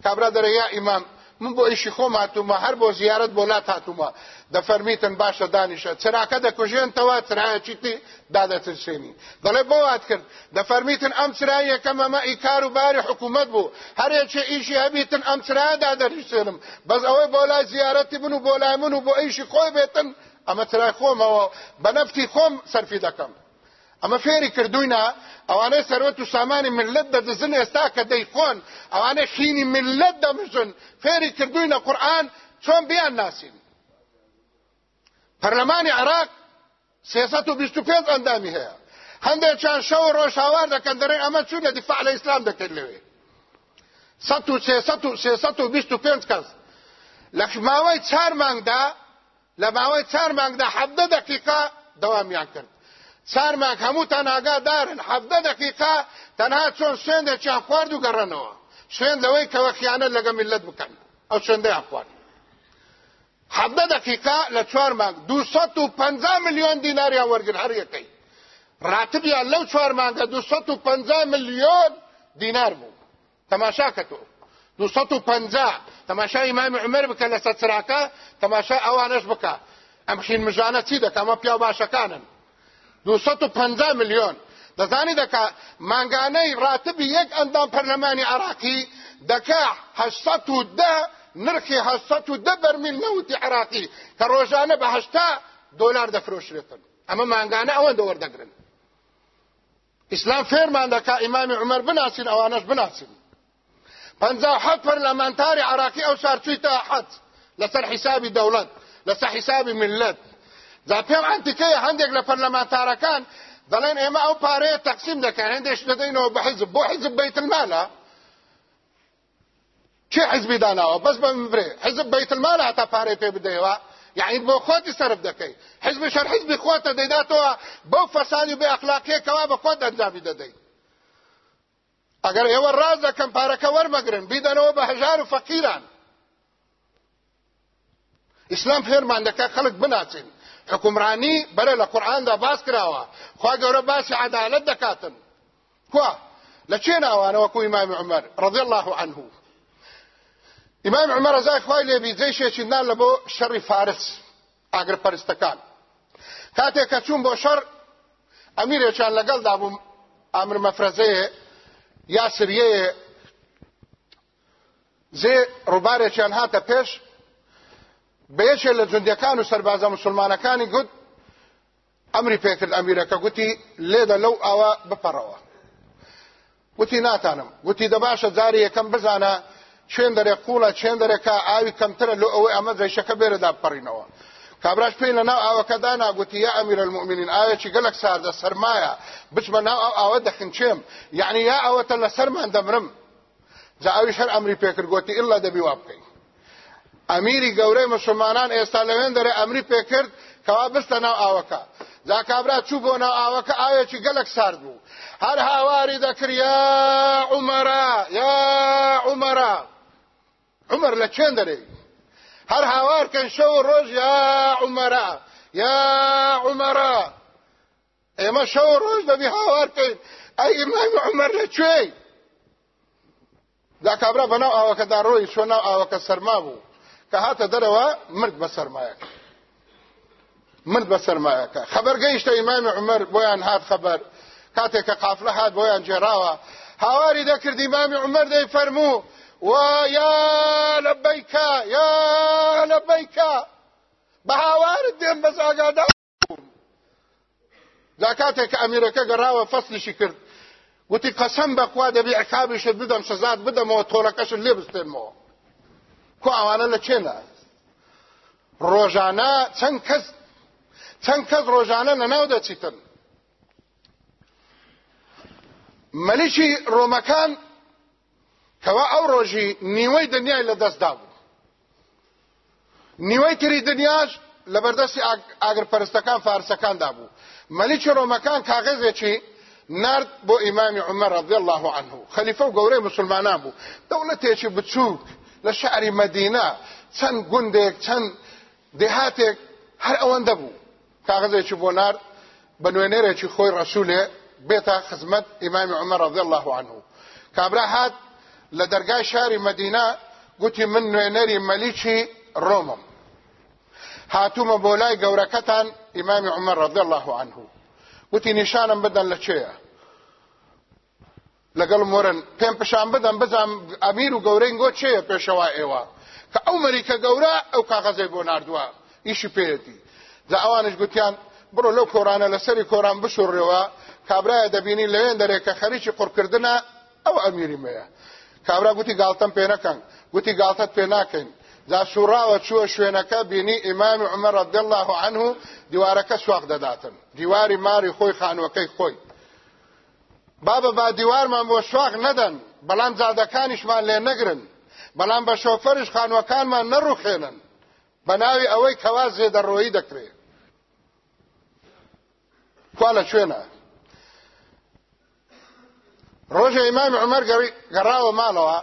کابرا دەرە یا ئیمام من بۆ ئیشی خۆم هاتوومە هەر بۆ زیارت بۆ لات هاتوومە دەفەرمیتن باشە دانیشە چراکە دەکوژێنتەوە چرایەکیتی دادەترسێنی دەڵێ بۆ وات کرد. دەفەرمیتن ئەم چرای یەکەم ئەمە ئیکار و باری حکوومەت بوو هەرێکێ ئیشی هەبیتن ئەم چرادا دەریسێنم بەس ئەوەی بۆ لای زیارەتی بن و بۆ لای من و بۆ ئیشی خۆی بێتن ئەمە چرای خۆمەوە. بە نەفتی خۆم سەرفی دەکەم. ئەمە فێری کردوینە ئەوانەی سەرۆت و سامانی ملت دەدزن ئێستا کە دەیخۆن ئەوانەی خینی ملت دەمژن فێری کردوینە قورآن چۆن بیان ناسین؟ پەرلەمانی عراق سێسەد و بیست و پێنج ئەندامی هەیە. هەندێکیان شەو ڕۆژ هاوار دەکەن دەڕێ ئەمە چوون لە دیفاع لە ئیسلام دەکەن لەوێ. سەد و سێسەد و سێسەد و بیست و پێنج کەس. لە ماوەی چار مانگدا لەماوەی چارمانگدا حەبدە دقیقا دەوامیان يعني کرد چارمانگ هەموو تەناگادارن حەبدە دقیقا تەنها چۆن شوێنێکیان خوارد و گەڕنەوە شوێن لەوەی کەوە خیانەت لەگە میلت بکەن ئەو شوێندەیان خوارد حەبدە دقیقا لە چوار مانگ 250 میلیۆن دیناریان وەرگن هەر یەکەی راتبیان لەو چوار مانگە 250 میلیۆن دینار بوو تەماشا کە تۆ 250 تەماشا ئیمامی عومەر بکە لەسەر چراکە تەماشا ئەوانەش بکە. ئەم خین مژانە چی دەکە ئەمە پیا باشەکانن 250 میلیۆن. دەزانی دەکە مانگانەی ڕاتبی یەک ئەندام پەرلەمانی عراقی دەکە 810 نرخی 810 بەرمیل نەوتی عراقی کە ڕۆژانە بە 80 دۆلار دەفرۆشرێتن. ئەمە مانگانە ئەوەن دەوەردەگرن. ئیسلام فێرمان دەکا ئیمامی عمەر بناسین ئەوانەش بناسین. پەنجا حەت پەرلەمانتاری عراقی ئەو سارچوویتە حەت لەسەر حیسابی دەوڵەت لەسەر حیسابی ملت. جا پێم ئەنتیکەیە هەندێک لە پەرلەمانتارەکان دەڵێن ئێمە ئەو پارەیە تەقسیم دەکەن هەندێک دەدەینەوە بە حیزب بۆ حیزب بەیت المالە چه حزبی داناوە بەس بە مبرێ حزب بەیت المالە هەتا پارەی پێ بدەیەوە یعنی بۆ خۆتی سرف دەکەی حزب شەر حزبی خۆتە دەیداتەوە بەو فەسادی بێ ئەخلاقیەکەوە بە خۆت ئەگەر ئێوە ڕاز دەکەم پارەکە وەرمەگرن بیدەنەوە بە هەژار و فەقیران ئیسلام فێرمان دەکە خەڵک بناچین. حکومرانی بەرە لە قورآاندا باس کراوە خوا گەورە باسی عدالت دەکاتن کوا لە چێ ناوانەوەکو ئیمامی عمەر رضی الله عنه؟ ئیمام عمەر ڕزای خوای لێبی جێشێکی نان لە بۆ شەڕی فارس ئاگرپەرستەکان کاتێک کە چوون بۆ شەڕ ئەمیرێکیان لەگەڵدا بووم ئامر مەفرەزەیە یا سریەیە زێ ڕووبارێکیان هاتە پێش بەیەکێ لە جوندەکان و سەربازە مسلمانەکانی گوت ئەمری پێکرد ئەمیرەکە گوتی لێدە لەو ئاوا بپەڕەوە گوتی ناتانم. گوتی دەباشە جاری یەکەم بزانە چێن دەرێ قوڵە چێن دەرێکە ئاوی کەمترە لە ئەوەی ئەمە زەیشەکە بێرەدا بپەڕینەوە کابراش پێی لە ناو ئاوەکەدا ناگوتی یا ئەمیر المؤمنین ئاوێکی گەلک ساردە سەرمایە بچمە ناو ئەو ئاوە دەخنچێم یعنی یا ئەوەتە لە سەرمان دەمرم جا ئەویش هەر ئەمری پێکرد گوتی ئللا دەبی وا بکەین ئەمیری گەورەی مسلمانان ئێستا لەوێن دەرێ ئەمری پێکرد کەوا بستە ناو ئاوەکە جا کابرا چوو بۆ ناو ئاوەکە ئاوێکی گەلک سارد بوو هەر هاواری دەکرد یا عومەرە یا عومەرە عمر لە چێن دەرێ هەر هاوارکەن شەو ڕۆژ یا عمەرە یا عمەرە ئێمە شەو ڕۆژ دەبی هاوارکەین ئەی ئیمامی عمەر لەکوێ دا کابرا بەناو ئاوەکەدا ڕۆی چۆ ناو ئاوەکە سەرما بوو کە هاتە دەرەوە مرد بە سەرمایەکە مرد بە سەرمایەکە خەبەر گەیشتە عمەر بۆیان هات خەبەر کاتێک کە قافلە هات بۆیان جێراوە هاواری دەکرد ئیمامی عمەر دەی فەرموو ويا لبيك يا لبيك. دێن بەس ئاگادا زاکاتێک کە ئەمیرەکە گەڕاوە فەسلیشی کرد. وتی قەسەم بەخوا دەبی عکابیشت بدەم سەزات بدەمەوە تۆڵەکەشت لێ بستێنمەوە. کو ئەوانە لە چێنە ڕۆژانە چەند کەس چەند کەس ڕۆژانە لەناو دەچیتن. مەلیکی ڕۆمەکان کەوا ئەو ڕۆژی نیوەی دنیای لە دەستدا بوو نیوەی تری دنیاش لە بەردەستی ئاگرپەرستەکان فارسەکاندا بوو. مەلیکی ڕۆمەکان کاغێزێکی نرد بۆ ئیمامی عمر رضی الله عنه. خەلیفە و گەورەی مسلمانان بوو. دەوڵەتێکی بچووک لە شعری مەدینە چەند گوندێک چەند دێهاتێک هەر ئەوەندە بوو. کاغذێکی بۆ نرد بە نوێنێرێکی خۆی ڕەسوولێ بێتە خزمەت ئیمامی عمر رضی الله عنه. کابرا هات لە دەرگای شاری مدینە گوتی من نوێنەری مەلیکی ڕۆمم. هاتوومە بۆ لای گەورەکەتان ئیمامی عمر رضی الله عنه. گوتی نیشانم بدەن لە چێە؟ لەگەڵ مۆرن پێم پشان بدەن بزانم ئەمیر و گەورەی گۆ چێە پێشەوا ئێوە؟ کە ئەو مەریکە گەورە ئەو کاغەزەی بۆ نردووە. ئیشی پێەتی جا ئەوانش گوتیان بڕۆ لەو کۆرانە لەسەری کۆران بشوڕێەوە کابرایە دەبینی لەوێن دەرێکە خەریکی قڕکردنە ئەو ئەمیری مەیە. کابرا گوتی گاڵتەم پێ نەکەن. گوتی گاڵتەت پێ ناکەین. جا شوڕاوە چووە شوێنەکە بینی ئیمامی عمر رضی الله عنه دیوارەکە سواق دەداتن. دیواری ماری خۆی خانوەکەی خۆی. بابە با دیوارمان بۆ سواق نەدەن. بەڵام جادەکانیشمان لێ نەگرن. بەڵام بە شۆفەرش خانوەکانمان نەڕوخێنن. بە ناوی ئەوەی کەوا زێدەڕۆیی دەکرێت کوا لە شوێنە. ڕۆژە ئیمام عمەر گەڕاوە ماڵەوە.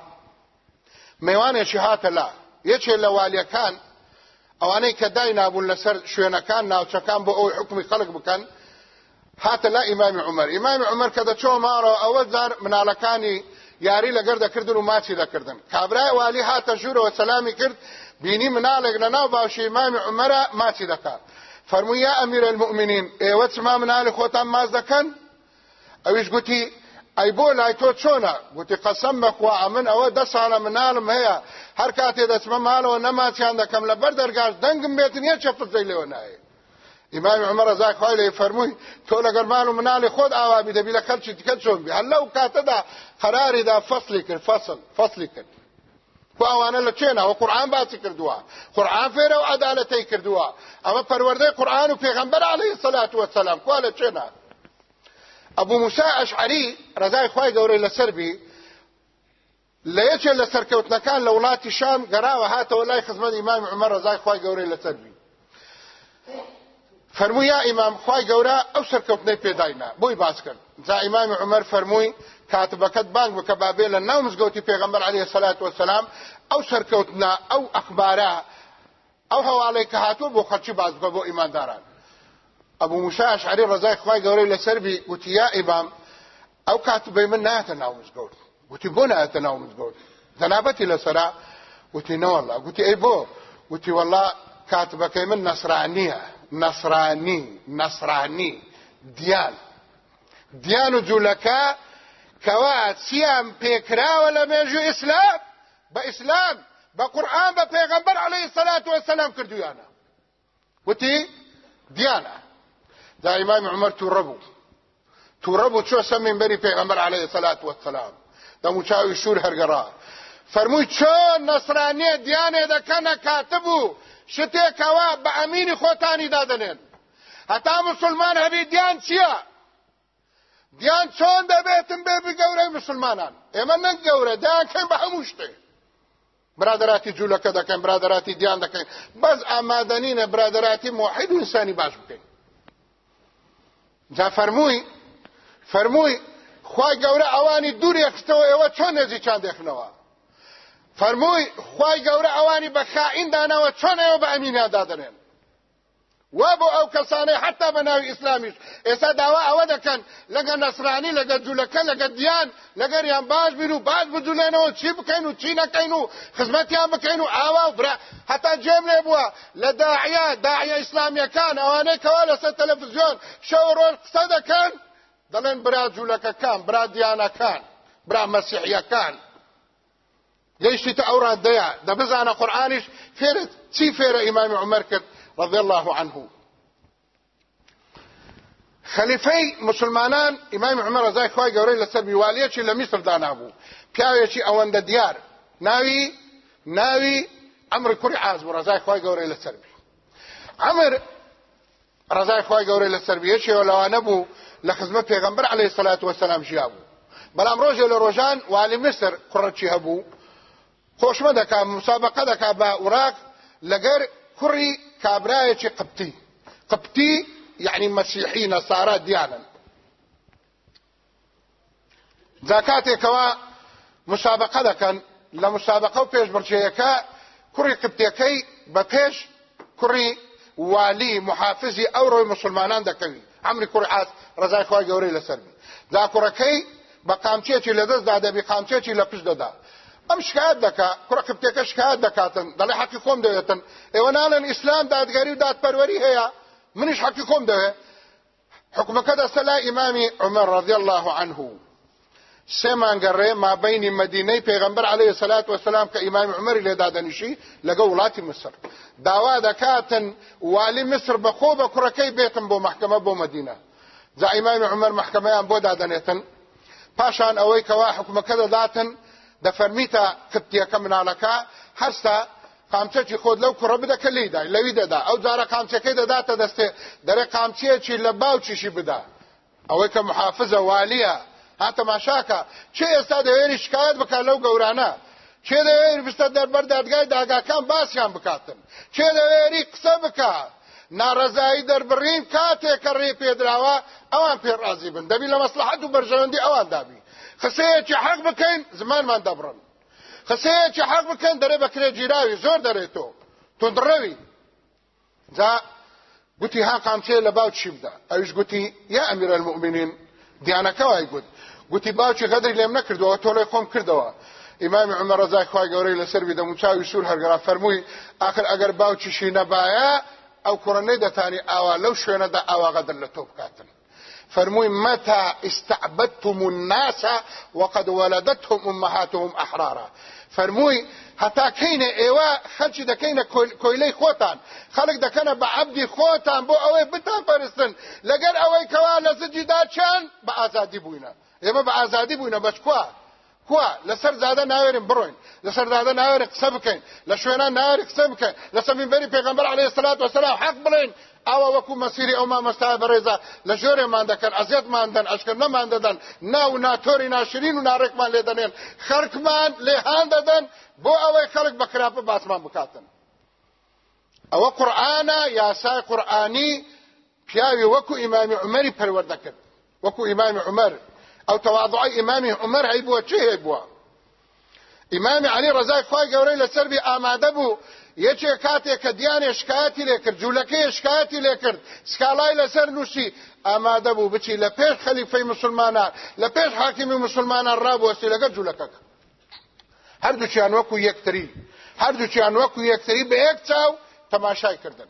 میوانێکی هاتە لا. یەکێ لە والیەکان ئەوانەی کە دای نابوون لەسەر شوێنەکان ناوچەکان بۆ ئەوی حکمی خەڵک بکەن هاتە لا ئیمامی عمەر. ئیمامی عمەر کە دەچۆ ماڕەوە ئەوە زار مناڵەکانی یاری لەگەر دەکردن و ماچی دەکردن. کابرای والی هاتە ژوورەوە سەلامی کرد بینی مناڵێک لە ناو باشی ئیمامی عمەرە ماچی دەکات فەرمووی یا ئەمیر المؤمنین ئێوە چما مناڵی خۆتان ماز دەکەن؟ ئەویش گوتی ئەی بۆ لای تۆ چۆنە گوتی قەسەم بەخوا من ئەوە دە ساڵە مناڵم هەیە هەر کاتێ دەچمە ماڵەوە نەماچیان دەکەم لە بەر دەرگاش دەنگم بێت نییە چە فزەی لێوە نایە ئیمام عمر رضای خوای لێ فەرمووی تۆ لەگەر ماڵ و مناڵی خۆت ئاوابی دەبی لە خەرچی دیکە چۆن بی هەر لەو کاتەدا قەراریدا فەصلی کرد فەصل فەصلی کرد خو ئەوانە لە چێنەوە قورآن باسی کردووە قورآن فێرە و عەدالەتەی کردووە ئەمە پەروەردەی قورآن و پێغەمبەر عەلەیهی سەلات وەسەلام کوا لە چێنە ابو موسی اشعری رضای خوای گەورەی لەسەر بی. لە یەکێ لە سەرکەوتنەکان لە وڵاتی شام گەڕاوە هاتەوە لای خزمەت ئیمام عمەر ڕزای خوای گەورەی لەسەر بی. فەرمووی یا ئیمام خوای گەورە ئەو سەرکەوتنەی پێداینا بۆی باس کرد جا ئیمام عمەر فەرمووی کاتبەکەت بانگ بکە بابێ لە ناو مزگەوتی پێغەمبەر عەلەیهی سەلات وەسەلام ئەو سەرکەوتنە ئەو ئەخبارە ئەو هەواڵەی کە هاتووە بۆ خەرچی باز بکە بۆ ئیمانداران أبو موسی اشعری ڕەزای خوای گەورەی لەسەر بی گوتی یا ئیمام ئەو کاتبەی من نایەتە ناو مزگەوت گوتی بۆ نایەتە ناو مزگەوت جەنابەتی لەسەرا گوتی نەوەڵا گوتی ئەی بۆ گوتی وەڵا کاتبەکەی من نەسرانیە نەسرانی نەسرانی دیان دیان و جوولەکە کەوا چیان پێکراوە لە مێژوو ئیسلام بە ئیسلام بە قورآن بە پێغەمبەر عەلەیهی سەلات وەسەلام کردویانە وتی دیانە دا إمام عمر توربو. توربو چو سمین بری پیغمبر علیه الصلاة والسلام؟ دا مچاوی شور هرگرا. فرموی چون نصرانی دیانه دا کنه کاتبو شتێکەوە بە ئەمینی خۆتانی دادنێن هەتا مسلمان هەبی دیان چییە دیان چۆن دەبێتم بێ بگەورەی مسلمانان. ئێمە نەک گەورە دایانکەین بە هەموو شتێک برادراتی جوولەکە دەکەین برادراتی دیان دەکەین بەس ئامادەنینە برادراتی موحید و باش بکەین جا فەرمووی فەرمووی خی گەورە ئەوانی دوورێخستەوە ئێوە چۆن نێزیچان دێخنەوە؟ فەرمووی خی گەورە ئەوانی بە خائین دانەوە چۆن ئێوە بە ئەمینیان دادنێن وا بۆ ئەو کەسانەی حتا بە ناوی ئیسلامیش ئێستا داوا ئەوە دەکەن لەگە نەسرانی لەگە جوولەکە لەگە لەگەریان باش بین و باش بدولێنەوە چی بکەین و چی نەکەین و خزمەتیان بکەین و ئاوا و برا هەتا جێم لێ بووە لە داعە داعە ئیسلامیەکان ئەوانەی کەوا لەسەر تەلەڤزیۆن شەو ڕۆژ قسە دەکەن دەڵێن برا جوولەکەکان برا دیانەکان برا مەسیحیەکان گەیشتی ئەو ڕادەیە دەبزانە قورآانیش فێرت چی فێرە ئیمامی عمەر رضي الله عنه. خەلیفەی مسلمانان ئیمامی عمر ڕزای خی گەورەی لەسەر بیوالیەکی لە میسر دانابوو. پیاوێکی ئەوەندە دیار. ناوی ناوی ئەمر کوڕی ئاز بوو ڕزای خی گەورەی لەسەربی ئەمر ڕزای خی گەورەی لەسەربیەکیەوە لەوانە بوو لە خزمەت پێغمبەر عليه سلات وسلام ژیا بوو. بەڵام ڕۆژێ لە ڕۆژان والی مسر کوڕەکی هەبوو. خۆشمە دەکا مسابقە دەکا بە عراق لەگەر کوڕی کابرایەکی قبتی قبتی یعنی مەسیحی نەسارا دیانن جا کاتێکەوە مسابقە دەکەن لە مسابقە و پێشبڕچەیەەکە کوڕی قبتەکەی بە پێش کوڕی والی محافزی ئەو ڕۆی مسلمانان دەکەوی ئەمری کوڕ ئاس ڕزای خۆی گەورەی لەسەرمی دا کوڕەکەی بە قامچێکی لەدەستدا دەبی قامچێکی لە پشت دەدا ئەم شکایت دەکا کوڕە قبتەکە شکایت دەکاتن دەڵێ حەقی خۆم دەوێتن. ئێوە ناڵێن ئیسلام دادگەری و دادپەروەری هەیە منیش حەقی خۆم دەوێ. حکومەکە دەستە لای ئیمامی عمر رضی الله عنه. سێمان گەڕێ ما بینی مدینەی عليه الصلاة والسلام کە ئیمامی عمەری لێدادەنیشی لەگە وڵاتی مصر. داوا دەکاتن والی مصر بەخۆ بە کوڕەکەی بێتن بۆ محکمە بۆ مدینە جا ئیمامی عمەر محکمەیان بۆ دادەنێتن. پاشان ئەوەی کەوا حکومەکە دەداتن دەفەرمیتە کپتیەکە مناڵەکە هەستا قامچەکی خۆت لەو کوڕە بدەکە لیدا لەوی دەدا. ئەو جارە قامچەکەی دەداتە دەستێ دەرێ قامچیەکی لە باوچیشی بدا ئەوەی کە محافظە والیە. هاتەماشاکە چێ ئێستا دەوێری شکایت بکە لەو گەورانە؟ چێ دەوێری بستە دەربەر دادگای داگاکان باسییان بکاتن؟ چێ دەوێری قسە بکە؟ ناڕزایی دەربڕین کاتێک کە ڕێ پێدراوە ئەوان پێڕازی بن. دەبی لە مەسلحەت و بەرژەوەندی ئەوان دابی خسەیەکی حەق بکەین زمانمان دەبڕن. خسەیەکی حەق بکەن دەرێ بەکرێ گیراوی زۆر دەرێتەوە تندڕەوی جا گوتی ها قامچێ لە باوچی بدا ئەویش گوتی یا ئەمیر المؤمنین دیانەکە وای گوت. گوتی باوکی غەدری لێم نەکردەوە تۆڵی خۆم کردەوە. ئیمامی عمر ڕزای خوای گەورەی لەسەر بیدە موچاوی سوور هەرگرا فەرمووی آخر ئەگەر باوکیشی نەبایە ئەو کوڕەنەی دەتانی ئاوا لەو شوێنەدا ئاوا غەدر لە تۆ بکاتن. فەرمووی متى استعبدتم الناس وقد ولدتهم أمهاتهم أحرارا؟ فەرمووی هەتا کەینە ئێوە خەلکی دەکەینە کۆیلەی خۆتان خەڵک دەکەنە بە عەبدی خۆتان بۆ ئەوەی بتان پەرستن لەگەر ئەوەی کەوا لە زجیدا چیان بە ئازادی بووینە ئێمە بە ئازادی بووینە بەچکووە کووە لەسەر زادە ناوێرن بڕۆین لەسەر زادە ناوێرە قسە بکەین لە شوێنان ناوێری قسە بکەین لە سەمینبەری پێغەمبەر عەلەیهی سەلات وەسەلام حەق بڵێن ئەوە وەکو مەسیری ئەو مامەستا بەڕێزە لە ژۆرێمان دەکەن ئەزیەتمان دەن ئەشکردنەمان دەدەن ناو ناتۆری ناشرین و ناڕێکمان لێ دەنێن خەرکمان لێهان دەدەن بۆ ئەوەی خەڵک بە خراپە باسمان بکاتن ئەوە قورآانە یاسای قورآانی پیاوی وەکو ئیمامی عمەری پەروەردە کرد وەکو ئیمامی عمەر ئەو تەواضعی ئیمامی عمەر هەی بووە چه هەیە بووە ئیمامی علی ڕزای خۆی گەورەی لەسەربی ئامادە بوو یەکێک کاتێک کە دیانێ شکایەتی لێ کرد جوولەکەی شکایەتی لێ کرد. سکالای لەسەر نووسی ئامادە بوو بچی لە پێش خەلیفەی مسلمانان لە پێش حاکمی مسلمانان ڕابوەستی لەگەر جوولەکەکە. هەردووچیان وەکو یەکتری هەردووچیان وەکو یەکتری بە یەک چاو تەماشای کردن.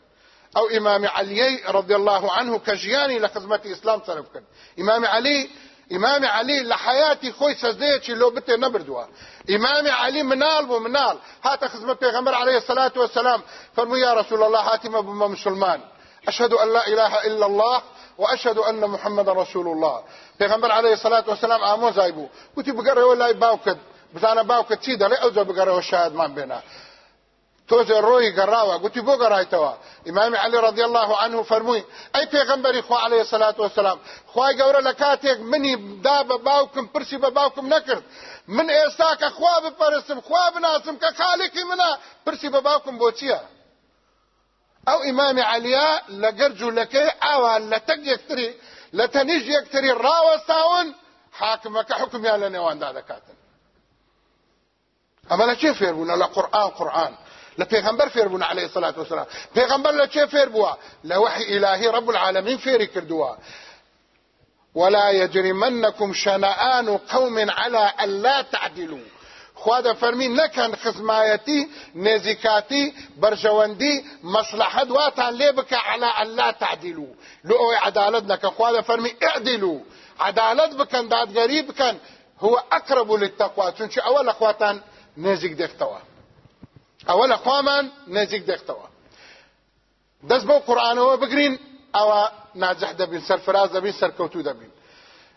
ئەو ئیمامی علیەی رضی الله عنه کە ژیانی لە خزمەتی ئیسلام سەرف کرد. ئیمامی علی إمام علي لحياتي خوي سزديتي لو بتي نبردوا. إمام علي منال ومنال هات خدمة پیغمبر عليه الصلاة والسلام. فەرمووی يا رسول الله هاتم ببمە مسلمان. أشهد أن لا إله إلا الله وأشهد أن محمد رسول الله. پێغەمبەر عليه الصلاة والسلام ئامۆزای بوو. گوتی بگەڕێوە لای باوکت بزانە باوکت چی دەڵێ؟ ئەو بگەڕێوە وشاهد ما بينا. تۆزێ ڕۆی گەڕاوە گوتی بۆ گەڕایتەوە ئیمامی علی رضی الله عنه فەرمووی ئەی پێغەمبەری خوا عليه الصلاة والسلام؟ خوای گەورە لە کاتێک منی دا بە باوکم پرسی بە باوکم نەکرد. من ئێستا کە خوا بپەرستم خوا بناسم کە خالقی منە پرسی بە باوکم بۆ چییە؟ ئەو ئیمامی عەلیە لە گەرج و لەکەی ئاوا لە تەک یەکتری لە تەنیژ یەکتری ڕاوەستاون حاکمەکە حکمیان لە نێواندا دەکاتن ئەمە لە لە پێغەمبەر فێربوون عليه الصلاة والسلام. پێغەمبەر لە چێ فێر بووە لە وحی ئیلاهی رب العالمین فێری کردووە ولا يجرمنكم شنآن قوم على ألا تعدلوا. خوا د فرمی نکن خزمایتی نزیکاتی برجوندی مصلحت واتان لیبک علی الله تعدلوا. لو عدالت نکن خوا د فرمی اعدلوا. عدالت بکن دادگری بکن هو اقرب للتقوى چونچه اول اخواتان نزیک دختوا اول اخوامان نزیک دختوا دەست بۆ قورآانەوە بگرین ئەوە ناجح دەبین سەرفراز دەبین سەرکەوتو دەبین.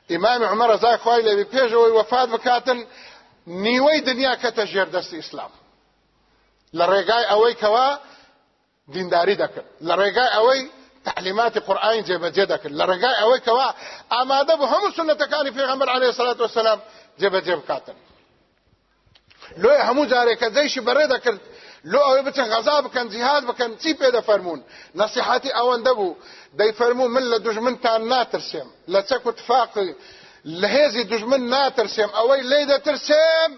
ئیمامی عمەر ڕزای خوای لەوی پێشەوەی وەفات بکاتن نیوەی دنیا کەتە ژێر دەستی ئیسلام. لە ڕێگای ئەوەی کەوا دینداری دەکرد. لە ڕێگای ئەوەی تعلیماتی قورآین جێبەجێ دەکرد. لە ڕێگای ئەوەی کەوا ئامادە بوو هەموو سنەتەکانی عەلەیهی سەلات وەسەلام جێبەجێ بکاتن. لۆی هەموو جارێکە جەیشی بەڕێ دەکرد لۆ ئەوەی بچن غەزا بکەن جیهاد بکەن چی پێ دەفەرمونون؟ نەسیحەتی ئەوەندە بوو. دەیفەرموو من لە دوژمنتان ناترسێم. لە چەک و تفاقی لە هێزی دژمن ناترسێم. ئەوەی لێ دەترسێم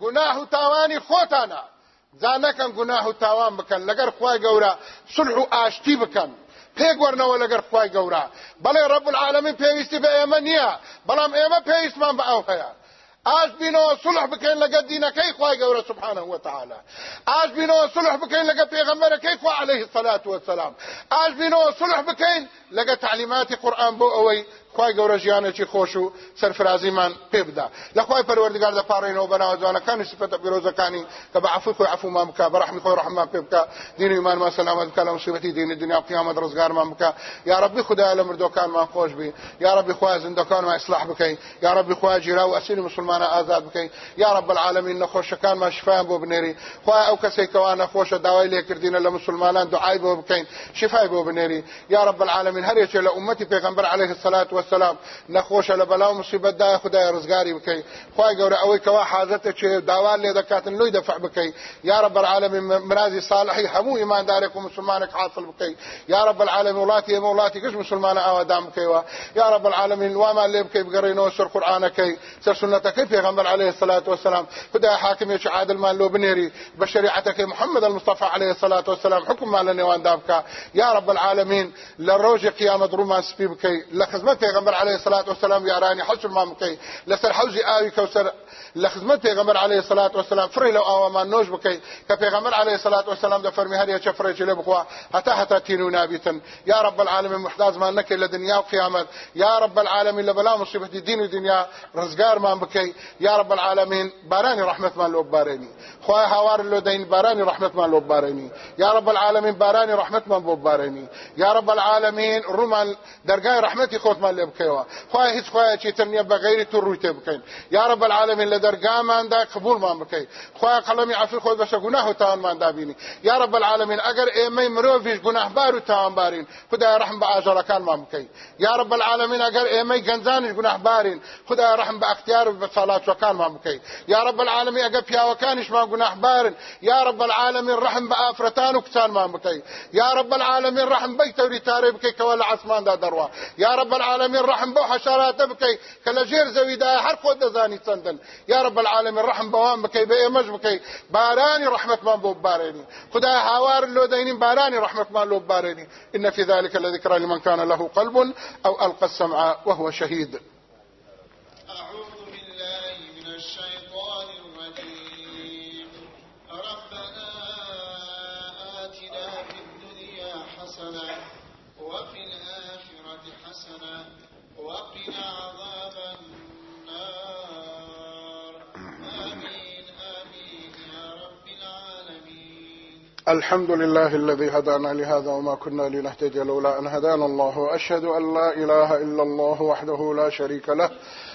گوناه و تاوانی خۆتانە. جا نەکەن گوناه و تاوان بکەن. لەگەر خوای گەورە سلح و ئاشتی بکەن. پێک وەرنەوە لەگەر خوای گەورە. بەڵێ ڕب العالمین پێویستی بە ئێمە نییە. بەڵام ئێمە پێویستمان بە ئەو هەیە. ئاش بینەوە سلح بکەین لەگە دینەکەی خوای گەورە سبحانه وتعالى ئاش بینەوە سلح بکەین لەگە پێغەمبەرەکەی خوا عليه الصلاة والسلام. ئاش بینەوە سلح بکەین لەگە تعلیماتی قورآن بۆ ئەوەی خوای گەورە ژیانێکی خۆش و سەرفرازیمان پێ بدا. لە خوای پەروەردگار دەپاڕێنەوە بەناوە جوانەکانی سفەتە پیرۆزەکانی کە بە عفو خۆی عفومان بکە بە ڕحمی خۆی ڕحمان پێ بکە دین و ایمانمان سەلامەت بکە لە مصیبەتی دینی دنیا و قیامەت ڕزگارمان بکە. یا ربی خدای لە مردۆکانمان خۆش بی یا ربی خوای زندەکانمان اصلاح بکەین یا ربی خوای جیرا و ئەسیری مسلمانە ئازاد بکەین یا رب العالمین نەخۆشەکانمان شفایان بۆ بنێری. خوای ئەو کەسێک کەوا نەخۆشە داوای لێکردینە لە مسلمانان دوعای بۆ بکەین شفای بۆ بنێری. یا رب العالمین هەرێکێ لە ئومەتی پێغەمبەر عليه الصلاة والسلام نەخۆشە لە بەلاو مصیبەتدا خدای ڕزگاری بکەی. خی گەورە ئەوەی کەوا حازەتە چێ داوان لێ دەکاتن لۆی دەفع بکەی. یا رب العالمین مرازی صالحی هەموو ئیماندارێک و مسلمانێک حاصل بکەی. یا رب العالمین وڵاتی ئێمە وڵاتی گشت مسلمانە ئاوادام بکەیەوە. یا رب العالمین وامان لێ بکەی بگەڕێنەوە سەر قورآانەکەی سەر سنەتەکەی پێغەمبەر عليه الصلاة والسلام خدای حاکمێکی عادلمان لۆ بنێری. بە شریعەتەکەی محمد المصطفى عليه الصلاة والسلام حکممان لە نێواندا بکە یا رب العالمین لە ڕۆژی قیامەت ڕوومان سپی بکەی. پێغەمبەر عليه الصلاة والسلام یارانی حەشرمان بکەی لەسەر حەوزی ئاوی کەوسەر لە خزمەت پێغەمبەر عليه الصلاة والسلام فڕی لەو ئاوامان نۆش بکەی کە پێغەمبەر عليه الصلاة والسلام دەفەرمی هەر یەکە فڕێکی لێ بخوا هەتا هەتا تین و نابیتن. یا رب العالمین محتاجمان نەکەی لە دنیا و قیامەت. یا رب العالمین لە بەلا مصیبەتی دین و دنیا ڕزگارمان بکەی. یا رب العالمین بارانی ڕحمەتمان لۆ ببارێنی. خوای هاوار لۆ دەین بارانی ڕحمەتمان لۆ ببارێنی. یا رب العالمین بارانی ڕحمەتمان بۆ ببارێنی. یا رب العالمین دەرگای ڕحمەتی خۆتمان لێ بکەیەوە. خوای هیچ خوایەکی تر نییە بە غەیری تو تێ بکەین. یا رب العالمین لە دەرگاماندا قبولمان بکەی. خوای قەڵەمی عفو خۆت بەشە گوناه و تاوانمان دابینی. یا رب العالمین ئەگەر ئێمەی مرۆڤیش گوناهبار و تاوانبارین خدای ڕحم بە ئاژەڵەکانمان بکەی. یا رب العالمین ئەگەر ئێمەی گەنجانیش گوناهبارین خدای ڕحم بە ئەختیار و بە ساڵاتوەکانمان بکەی. یا رب العالمین ئەگەر پیاوەکانیشمان گوناهبارن یا رب العالمین ڕحم بە ئافرەتان و کچانمان بکەی. یا رب العالمین ڕحم بەی تەیر و تارێ بکەی لە ئەسماندا دەڕوا. یا رب العالمین ڕحم بەو حەشاراتە بکەی کە لە ژێر زەویدا هەر یا رب العالمین ڕحم بەوان بکەی بە ئێمەش بکەی بارانی ڕحمەتمان بۆ ببارێنی خدای هاوار لۆ دەینین بارانی ڕحمەتمان لۆ ببارێنی إن في ذلك لذكرى لمن كان له قلب أو ألقى السمع وهو شهيد. أعوذ بالله من الشيطان الرجيم. ربنا آتنا في الدنيا حسنة وفي الآخرة حسنة وقنا عذاب النار. الحمد لله الذي هدانا لهذا وما كنا لنهتدي لولا أن هدانا الله. وأشهد أن لا إله إلا الله وحده لا شريك له.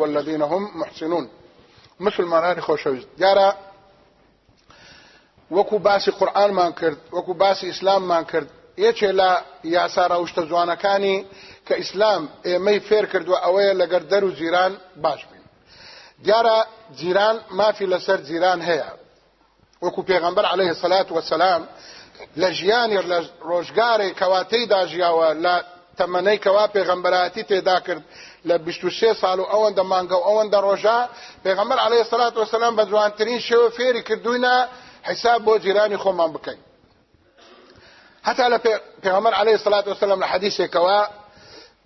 والذين هم محسنون. مسلمانانی خۆشەویست دیارە وەکو باسی قورآنمان کرد وەکو باسی ئیسلاممان کرد. یەکێ لە یاسا ڕەوشتە جوانەکانی کە ئیسلام ئێمەی فێر کردووە ئەوەیە لەگەر دەر و جیران باش بین. دیارە جیران مافی لەسەر جیران هەیە وەکو پێغەمبەر عليه سەلات وسلام لە ژیانی لە ڕۆژگارێک کەواتەی تەمەنەی کەوا پێغەمبەراتی تێدا کرد. لە 23 سال و ئەوەندە مانگە و ئەوەندە ڕۆژە پێغەمبەر عليه الصلاة والسلام بە جوانترین شێوە فێری کردوینە حساب بۆ جیرانی خۆمان بکەین حتا لە پێغەمبەر عليه الصلاة والسلام لە حەدیثێکەوە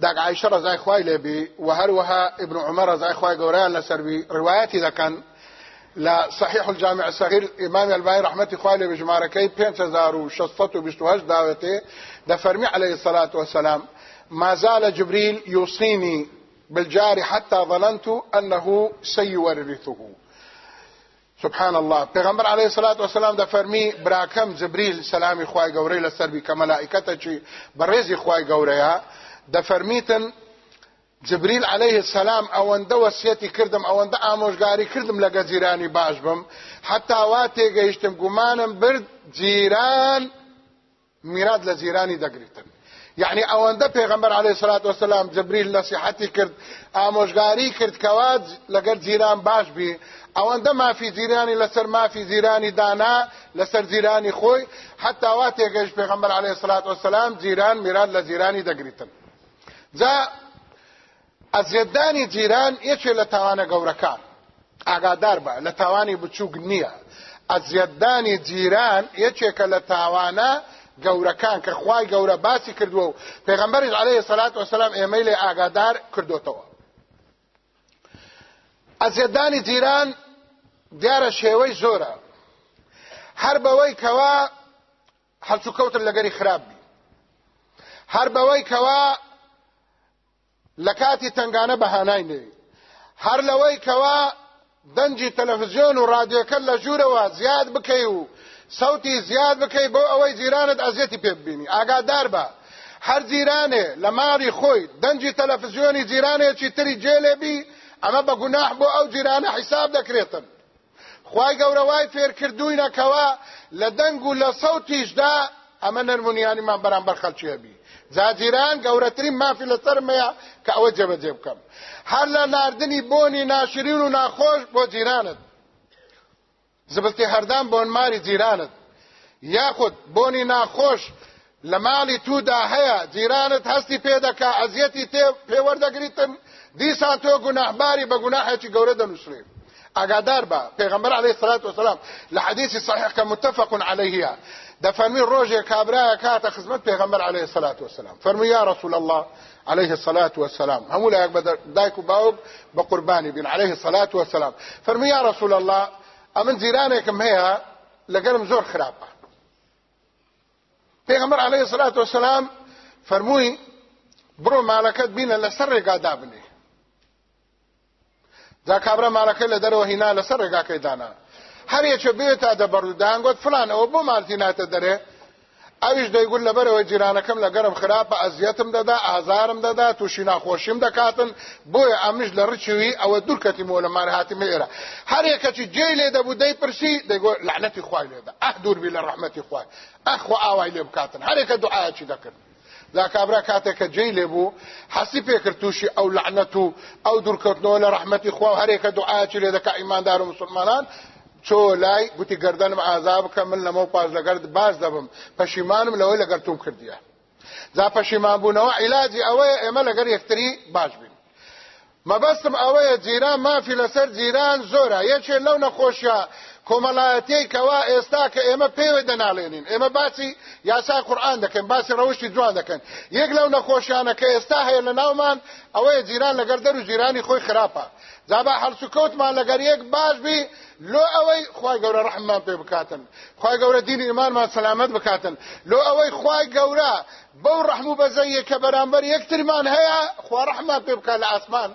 داگ عائشة رضای خوای لێبی و هەروەها ابن عمر رضای خوای گەوریان لەسەربی ڕواەتی دەکەن لا صحيح الجامع الصغير امام الباني رحمتي خوالي بجماركي 5628 داوته ده فرمي عليه الصلاة والسلام. ما زال جبريل يوصيني بالجار حتى ظننت أنه سيورثه. سبحان الله. پیغمبر علیه الصلاة والسلام د فرمی براکم جبريل سلامي خوای ګورې لسر به کملائکته چې برېزي خوای ګوریا د فرمیتن جبريل عليه السلام اونده وصیتی کردم اونده آموزگاری کردم لگه جیرانی باش بم. حتی واتی گیشتم گمانم برد جیران میراد لجیرانی دگریتن یعنی ئەوەندە پێغمبەر عليه سلات وسلام جبریل نصیحەتی کرد ئامۆژگاری کرد کەوا لەگەر جیران باش بی. ئەوەندە مافی جیرانی لەسەر مافی جیرانی دانا لەسەر جیرانی خۆی حتا وا تێگەشت پێغمبەر عليه سلات وسلام جیران میران لە جیرانی دەگریتن. جا ئەزیێدانی جیران یەکێ لە تاوانە گەورەکان. ئاگادار بە لە تاوانی بچووک نییە. ئەزیێدانی جیران یەکێکە لە تاوانە گەورەکان کە خوای گەورە باسی کردووە و پێغمبەرش عليه سلات وسلام ئێمەی لێ ئاگادار کردوتەوە. ئەزیێدانی جیران دیارە شێوەی زۆرە. هەر بەوەی کەوا هەڵچوو کەوتن لەگەری خراپ بی. هەر بەوەی کەوا لە کاتی تنگانە بەهانای نوێی هەر لەوەی کەوا دەنجی تەلەڤزیۆن و ڕادیۆکە لە ژوورەوە زیاد بکەی و سەوتی زیاد بکەی بۆ ئەوەی جیرانت ئەزیەتی پێ ببینی. ئاگادار بە. هەر جیرانێ لە ماڵی خۆی دەنجی تەلەفزیۆنی جیرانێکی تری جێلێبی ئەمە بە گوناح بۆ ئەو جیرانە حیساب دەکرێتن. خی گەورەوای فێرکردوینەکەوە لە دەنگ و لە سەوتیشدا ئەمە نەرمونیانیمان بەرامبەر خەلچێبی جاجیران گەورەترین مافی لەسەرمەیە کە ئەوە جەبەجێ بکەم. هەر لە نردنی بۆنی ناشرین و ناخۆش بۆ جیرانت. زبستی هەردان بۆن ماری جیرانت یاخود بۆنی ناخۆش لە ماڵی توودا هەیە جیرانت هەستی پێدەکا ئەزیەتی پێوەردەگریتن دیسان تۆ گوناحباری بە گوناحێکی گەورە دەنووسێ ئاگادار بە پێغمبەر عليه الصلاة والسلام لە حدیثی صحیح کە متفق عليه دەفەرمی ڕۆژێک کابرایە کاتە خزمەت پێغمبەر عليه الصلاة والسلام. فەرمو یا رسول الله عليه الصلاة والسلام. هەموو لایەک بە دایک و باوک عليه الصلاة والسلام. فەرمو یا رسول الله ئەمن جیرانێکم هەیە لەگەرم زۆر خراپە پێغەمبەر عليه الصلاة والسلام فەرمووی بڕۆ مالەکەت بینە لەسەر ڕێگادا بنێ جا کابرا مالەکەی لە دەرەوە هینا لەسەر ڕێگاکەی دانا هەر یەکێ بێتە دەبەردانگوت فلان ئەوە بۆ مالتی ناتە دەرێ ئەویش دەیگوت لەبەرەوەی جیرانەکەم لە گەرم خراپە ئەزیەتم دەدا ئازارم دەدا تووشی ناخۆشیم دەکاتن بۆیە ئەمیش لە ڕچوی ئەوە دوورکەتی مۆ لە مارهاتی مێرە هەر یەکەچی جێ لێ دەبوو دەی پرسی دەیگۆ لعنەتی خوای لێدا ئەح دووربی لە ڕەحمەتی خوای. ئەخوا ئاوای لێ بکاتن. هەر یەکە دوعاەکی دەکرد. دا کابرا کاتێککە جێ لێبوو حەسی پێکرد تووشی ئەو لعنەت و ئەو دوورکەوتنەوە لە ڕەحمەتی خوا هەرێکە دوعاەکی لێ دەکە ئیماندار و مسلمانان. چۆ لای گوتی گردنم ئازا بکە من لەمە پاش لەگەرد باز دەبم. پەشیمانم لەوەی لەگەر توم کردیە. جا پەشیمان بوونەوە عیلاجی ئەوەیە ئێمە لەگەر یەکتری باش بین. مەبەستم ئەوەیە جیران مافی لەسەر جیران زۆرە. یەکێ لەو نەخۆشیە کۆمەڵایەتی کەوا ئێستا کە ئێمە پێوە دەناڵێنین. ئێمە باسی یاسا قورآان دەکەن باسی ڕەوشی جوان دەکەن. یەک لەو نەخۆشیانە کە ئێستا هەیە لە ناومان ئەوەیە جیران لەگەر دەر و جیرانی خۆی خراپە. جابا هەڵسو کەوتمان لەگەر یەک باش بی لۆ ئەوەی خی گەورە ڕحممان پێ بکاتن. خی گەورە دینی ئیمانمان سەلامەت بکاتن. لۆ ئەوەی خی گەورە بەو ڕحم و بەزەیە کە بەرامبەر یەکترمان هەیە خوا ڕحمان پێ بکات لە ئاسمان.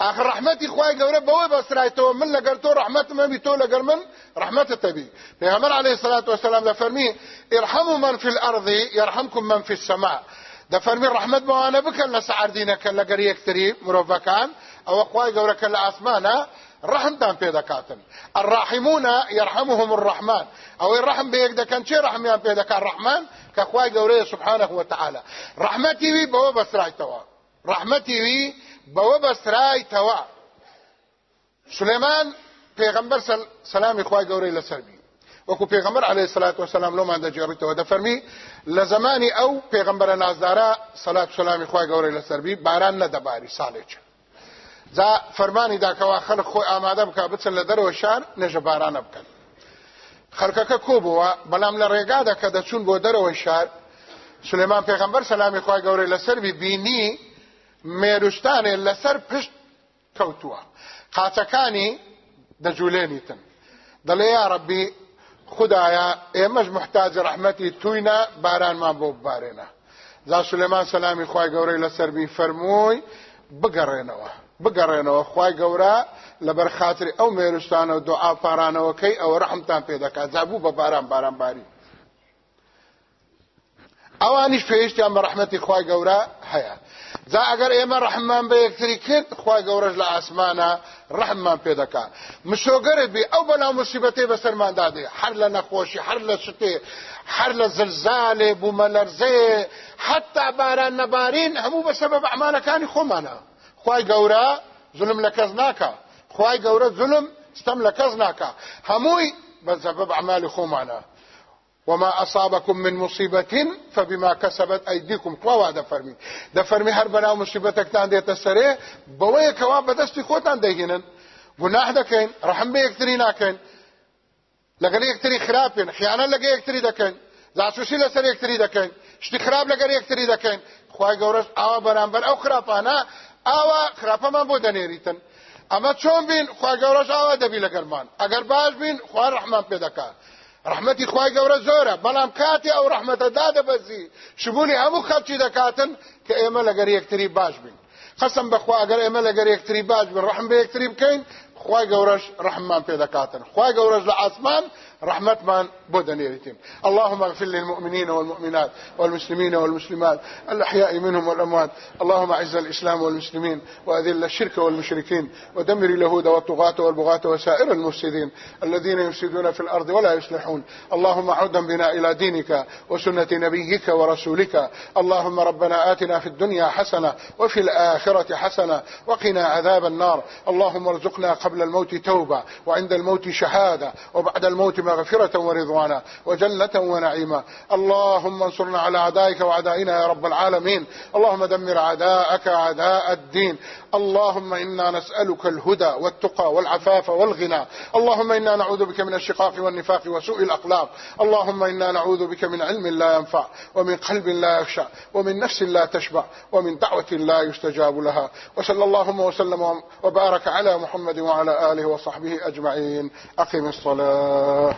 آخر رحمتي خواهي قورة بوي بسرايتو من لقرتو رحمت ما بيتو لقر من رحمت التبي. پیغمبر عليه الصلاة والسلام ده فرمي ارحموا من في الأرض يرحمكم من في السماء. ده فرمي رحمت بوانا بكن لسعر دينك لقر يكتري مروفكان أو خواهي قورة كلا اسمانا رحم دان پیدا کاتن. الراحمون يرحمهم الرحمن. أو الرحم بيك ده كان چه رحم يان پیدا کان رحمن كخواهي قورة سبحانه وتعالى. رحمتي وي بو بسرايتو رحمتي وي بەوە بەسترایتەوە. سلێمان پێغمبەر سەلامی خوای گەورەی لەسەربی وەکو پێغمبەر عليه الصلاة والسلام لۆمان دەجێڕیتەوە دەفەرمی لە زمانی ئەو پێغمبەرە نازدارە سەلات سلامی خوای گەورەی لەسەربی باران نەدەباری ساڵێک. جا فەرمانی داکەوا خەڵک خۆی ئامادە بکە بچن لە دەرەوە شار نێژە بارانە بکەن خەڵکەکە کۆبووە بەڵام لە ڕێگادا کە دەچوون بۆ دەرەوەی شار. سلێمان پێغمبەر سەلامی خوای گەورەی لەسەربی بینی مێروشتانێ لەسەر پشت کەوتووە. قاچەکانی دەجوولێنیتن دەڵێ یا ڕەبی خدایە ئێمەش محتاج ڕەحمەتی توینە بارانمان بۆ ببارێنە. زا سلێمان سەلامی خی گەورەی لەسەربی فەرمووی بگەڕێنەوە. بگەڕێنەوە خی گەورە لەبەر خااتری ئەو مێروشتانە و دوعا پارانەوەکەی ئەوە ڕحمتان پێ دەکات جابوو بە باران باران باری. ئەوانیش پێویستیان بە ڕحمەتی خی گەورە هەیە. جا ئەگەر ئێمە ڕحمان بە یەکتری کرد خی گەورەش لە ئاسمانە ڕحممان پێ دەکات مشۆگەرت بێ ئەو بەناو مصیبەتێ بەسەرماندادێ هەر لە نەخۆشی هەر لە شتێ هەر لە زلزالێ بوومە لەرزێ حتا باران نەبارین هەموو بەسەبەب ئەمانەکانی خۆمانە خی گەورە زلم لە کەس ناکە خی گەورە زلم ستەم لە کەس ناکە هەمووی خۆمانە وما أصابكم من مصيبة فبما كسبت أيديكم. قوا ده فرمي. ده فرمي هر بنا مصيبتك تان ديت السري بوي كوا بدستي خوتان دهينن گناه دکن رحم به یکتری ناکن لګر یکتری خرابن خیانه لګ یکتری دکن جاسوسی لسر یکتری دکن شتي خراب لګر یکتری دکن خوای ګورس أو برابر أو خرابانه أو خرابه من بودنیریتن اما چون بین خوای ګورس أو دبی لګرمان اگر باز بین خوای رحمان پیدا کار. رحمتی خوای گەورە زۆرە بەڵام کاتی ئەو ڕحمەتە دادەبەزی. شبوونی هەموو خەڵکی دەکاتن کە ئێمە لەگەر یەکتری باش بین. قسم بەخوا ئەگەر ئێمە لەگەر یەکتری باش بین ڕحم بە یەکتری بکەین خوای گەورەش ڕحممان پێ دەکاتن. خوای گەورەش لە ئاسمان رحمة من بودن يريتم اللهم اغفر للمؤمنين والمؤمنات والمسلمين والمسلمات الأحياء منهم والأموات. اللهم أعز الإسلام والمسلمين وأذل الشرك والمشركين ودمر اليهود والطغاة والبغاة وسائر المفسدين الذين يفسدون في الأرض ولا يصلحون. اللهم عودا بنا إلى دينك وسنة نبيك ورسولك. اللهم ربنا آتنا في الدنيا حسنة وفي الآخرة حسنة وقنا عذاب النار. اللهم ارزقنا قبل الموت توبة وعند الموت شهادة وبعد الموت مغفرة ورضوانا وجنة ونعيما. اللهم انصرنا على أعدائك وأعدائنا يا رب العالمين. اللهم دمر أعداءك أعداء الدين. اللهم إنا نسألك الهدى والتقى والعفاف والغنى. اللهم إنا نعوذ بك من الشقاق والنفاق وسوء الأخلاق. اللهم إنا نعوذ بك من علم لا ينفع ومن قلب لا يخشع ومن نفس لا تشبع ومن دعوة لا يستجاب لها. وصلى اللهم وسلم وبارك على محمد وعلى آله وصحبه أجمعين. أقم الصلاة.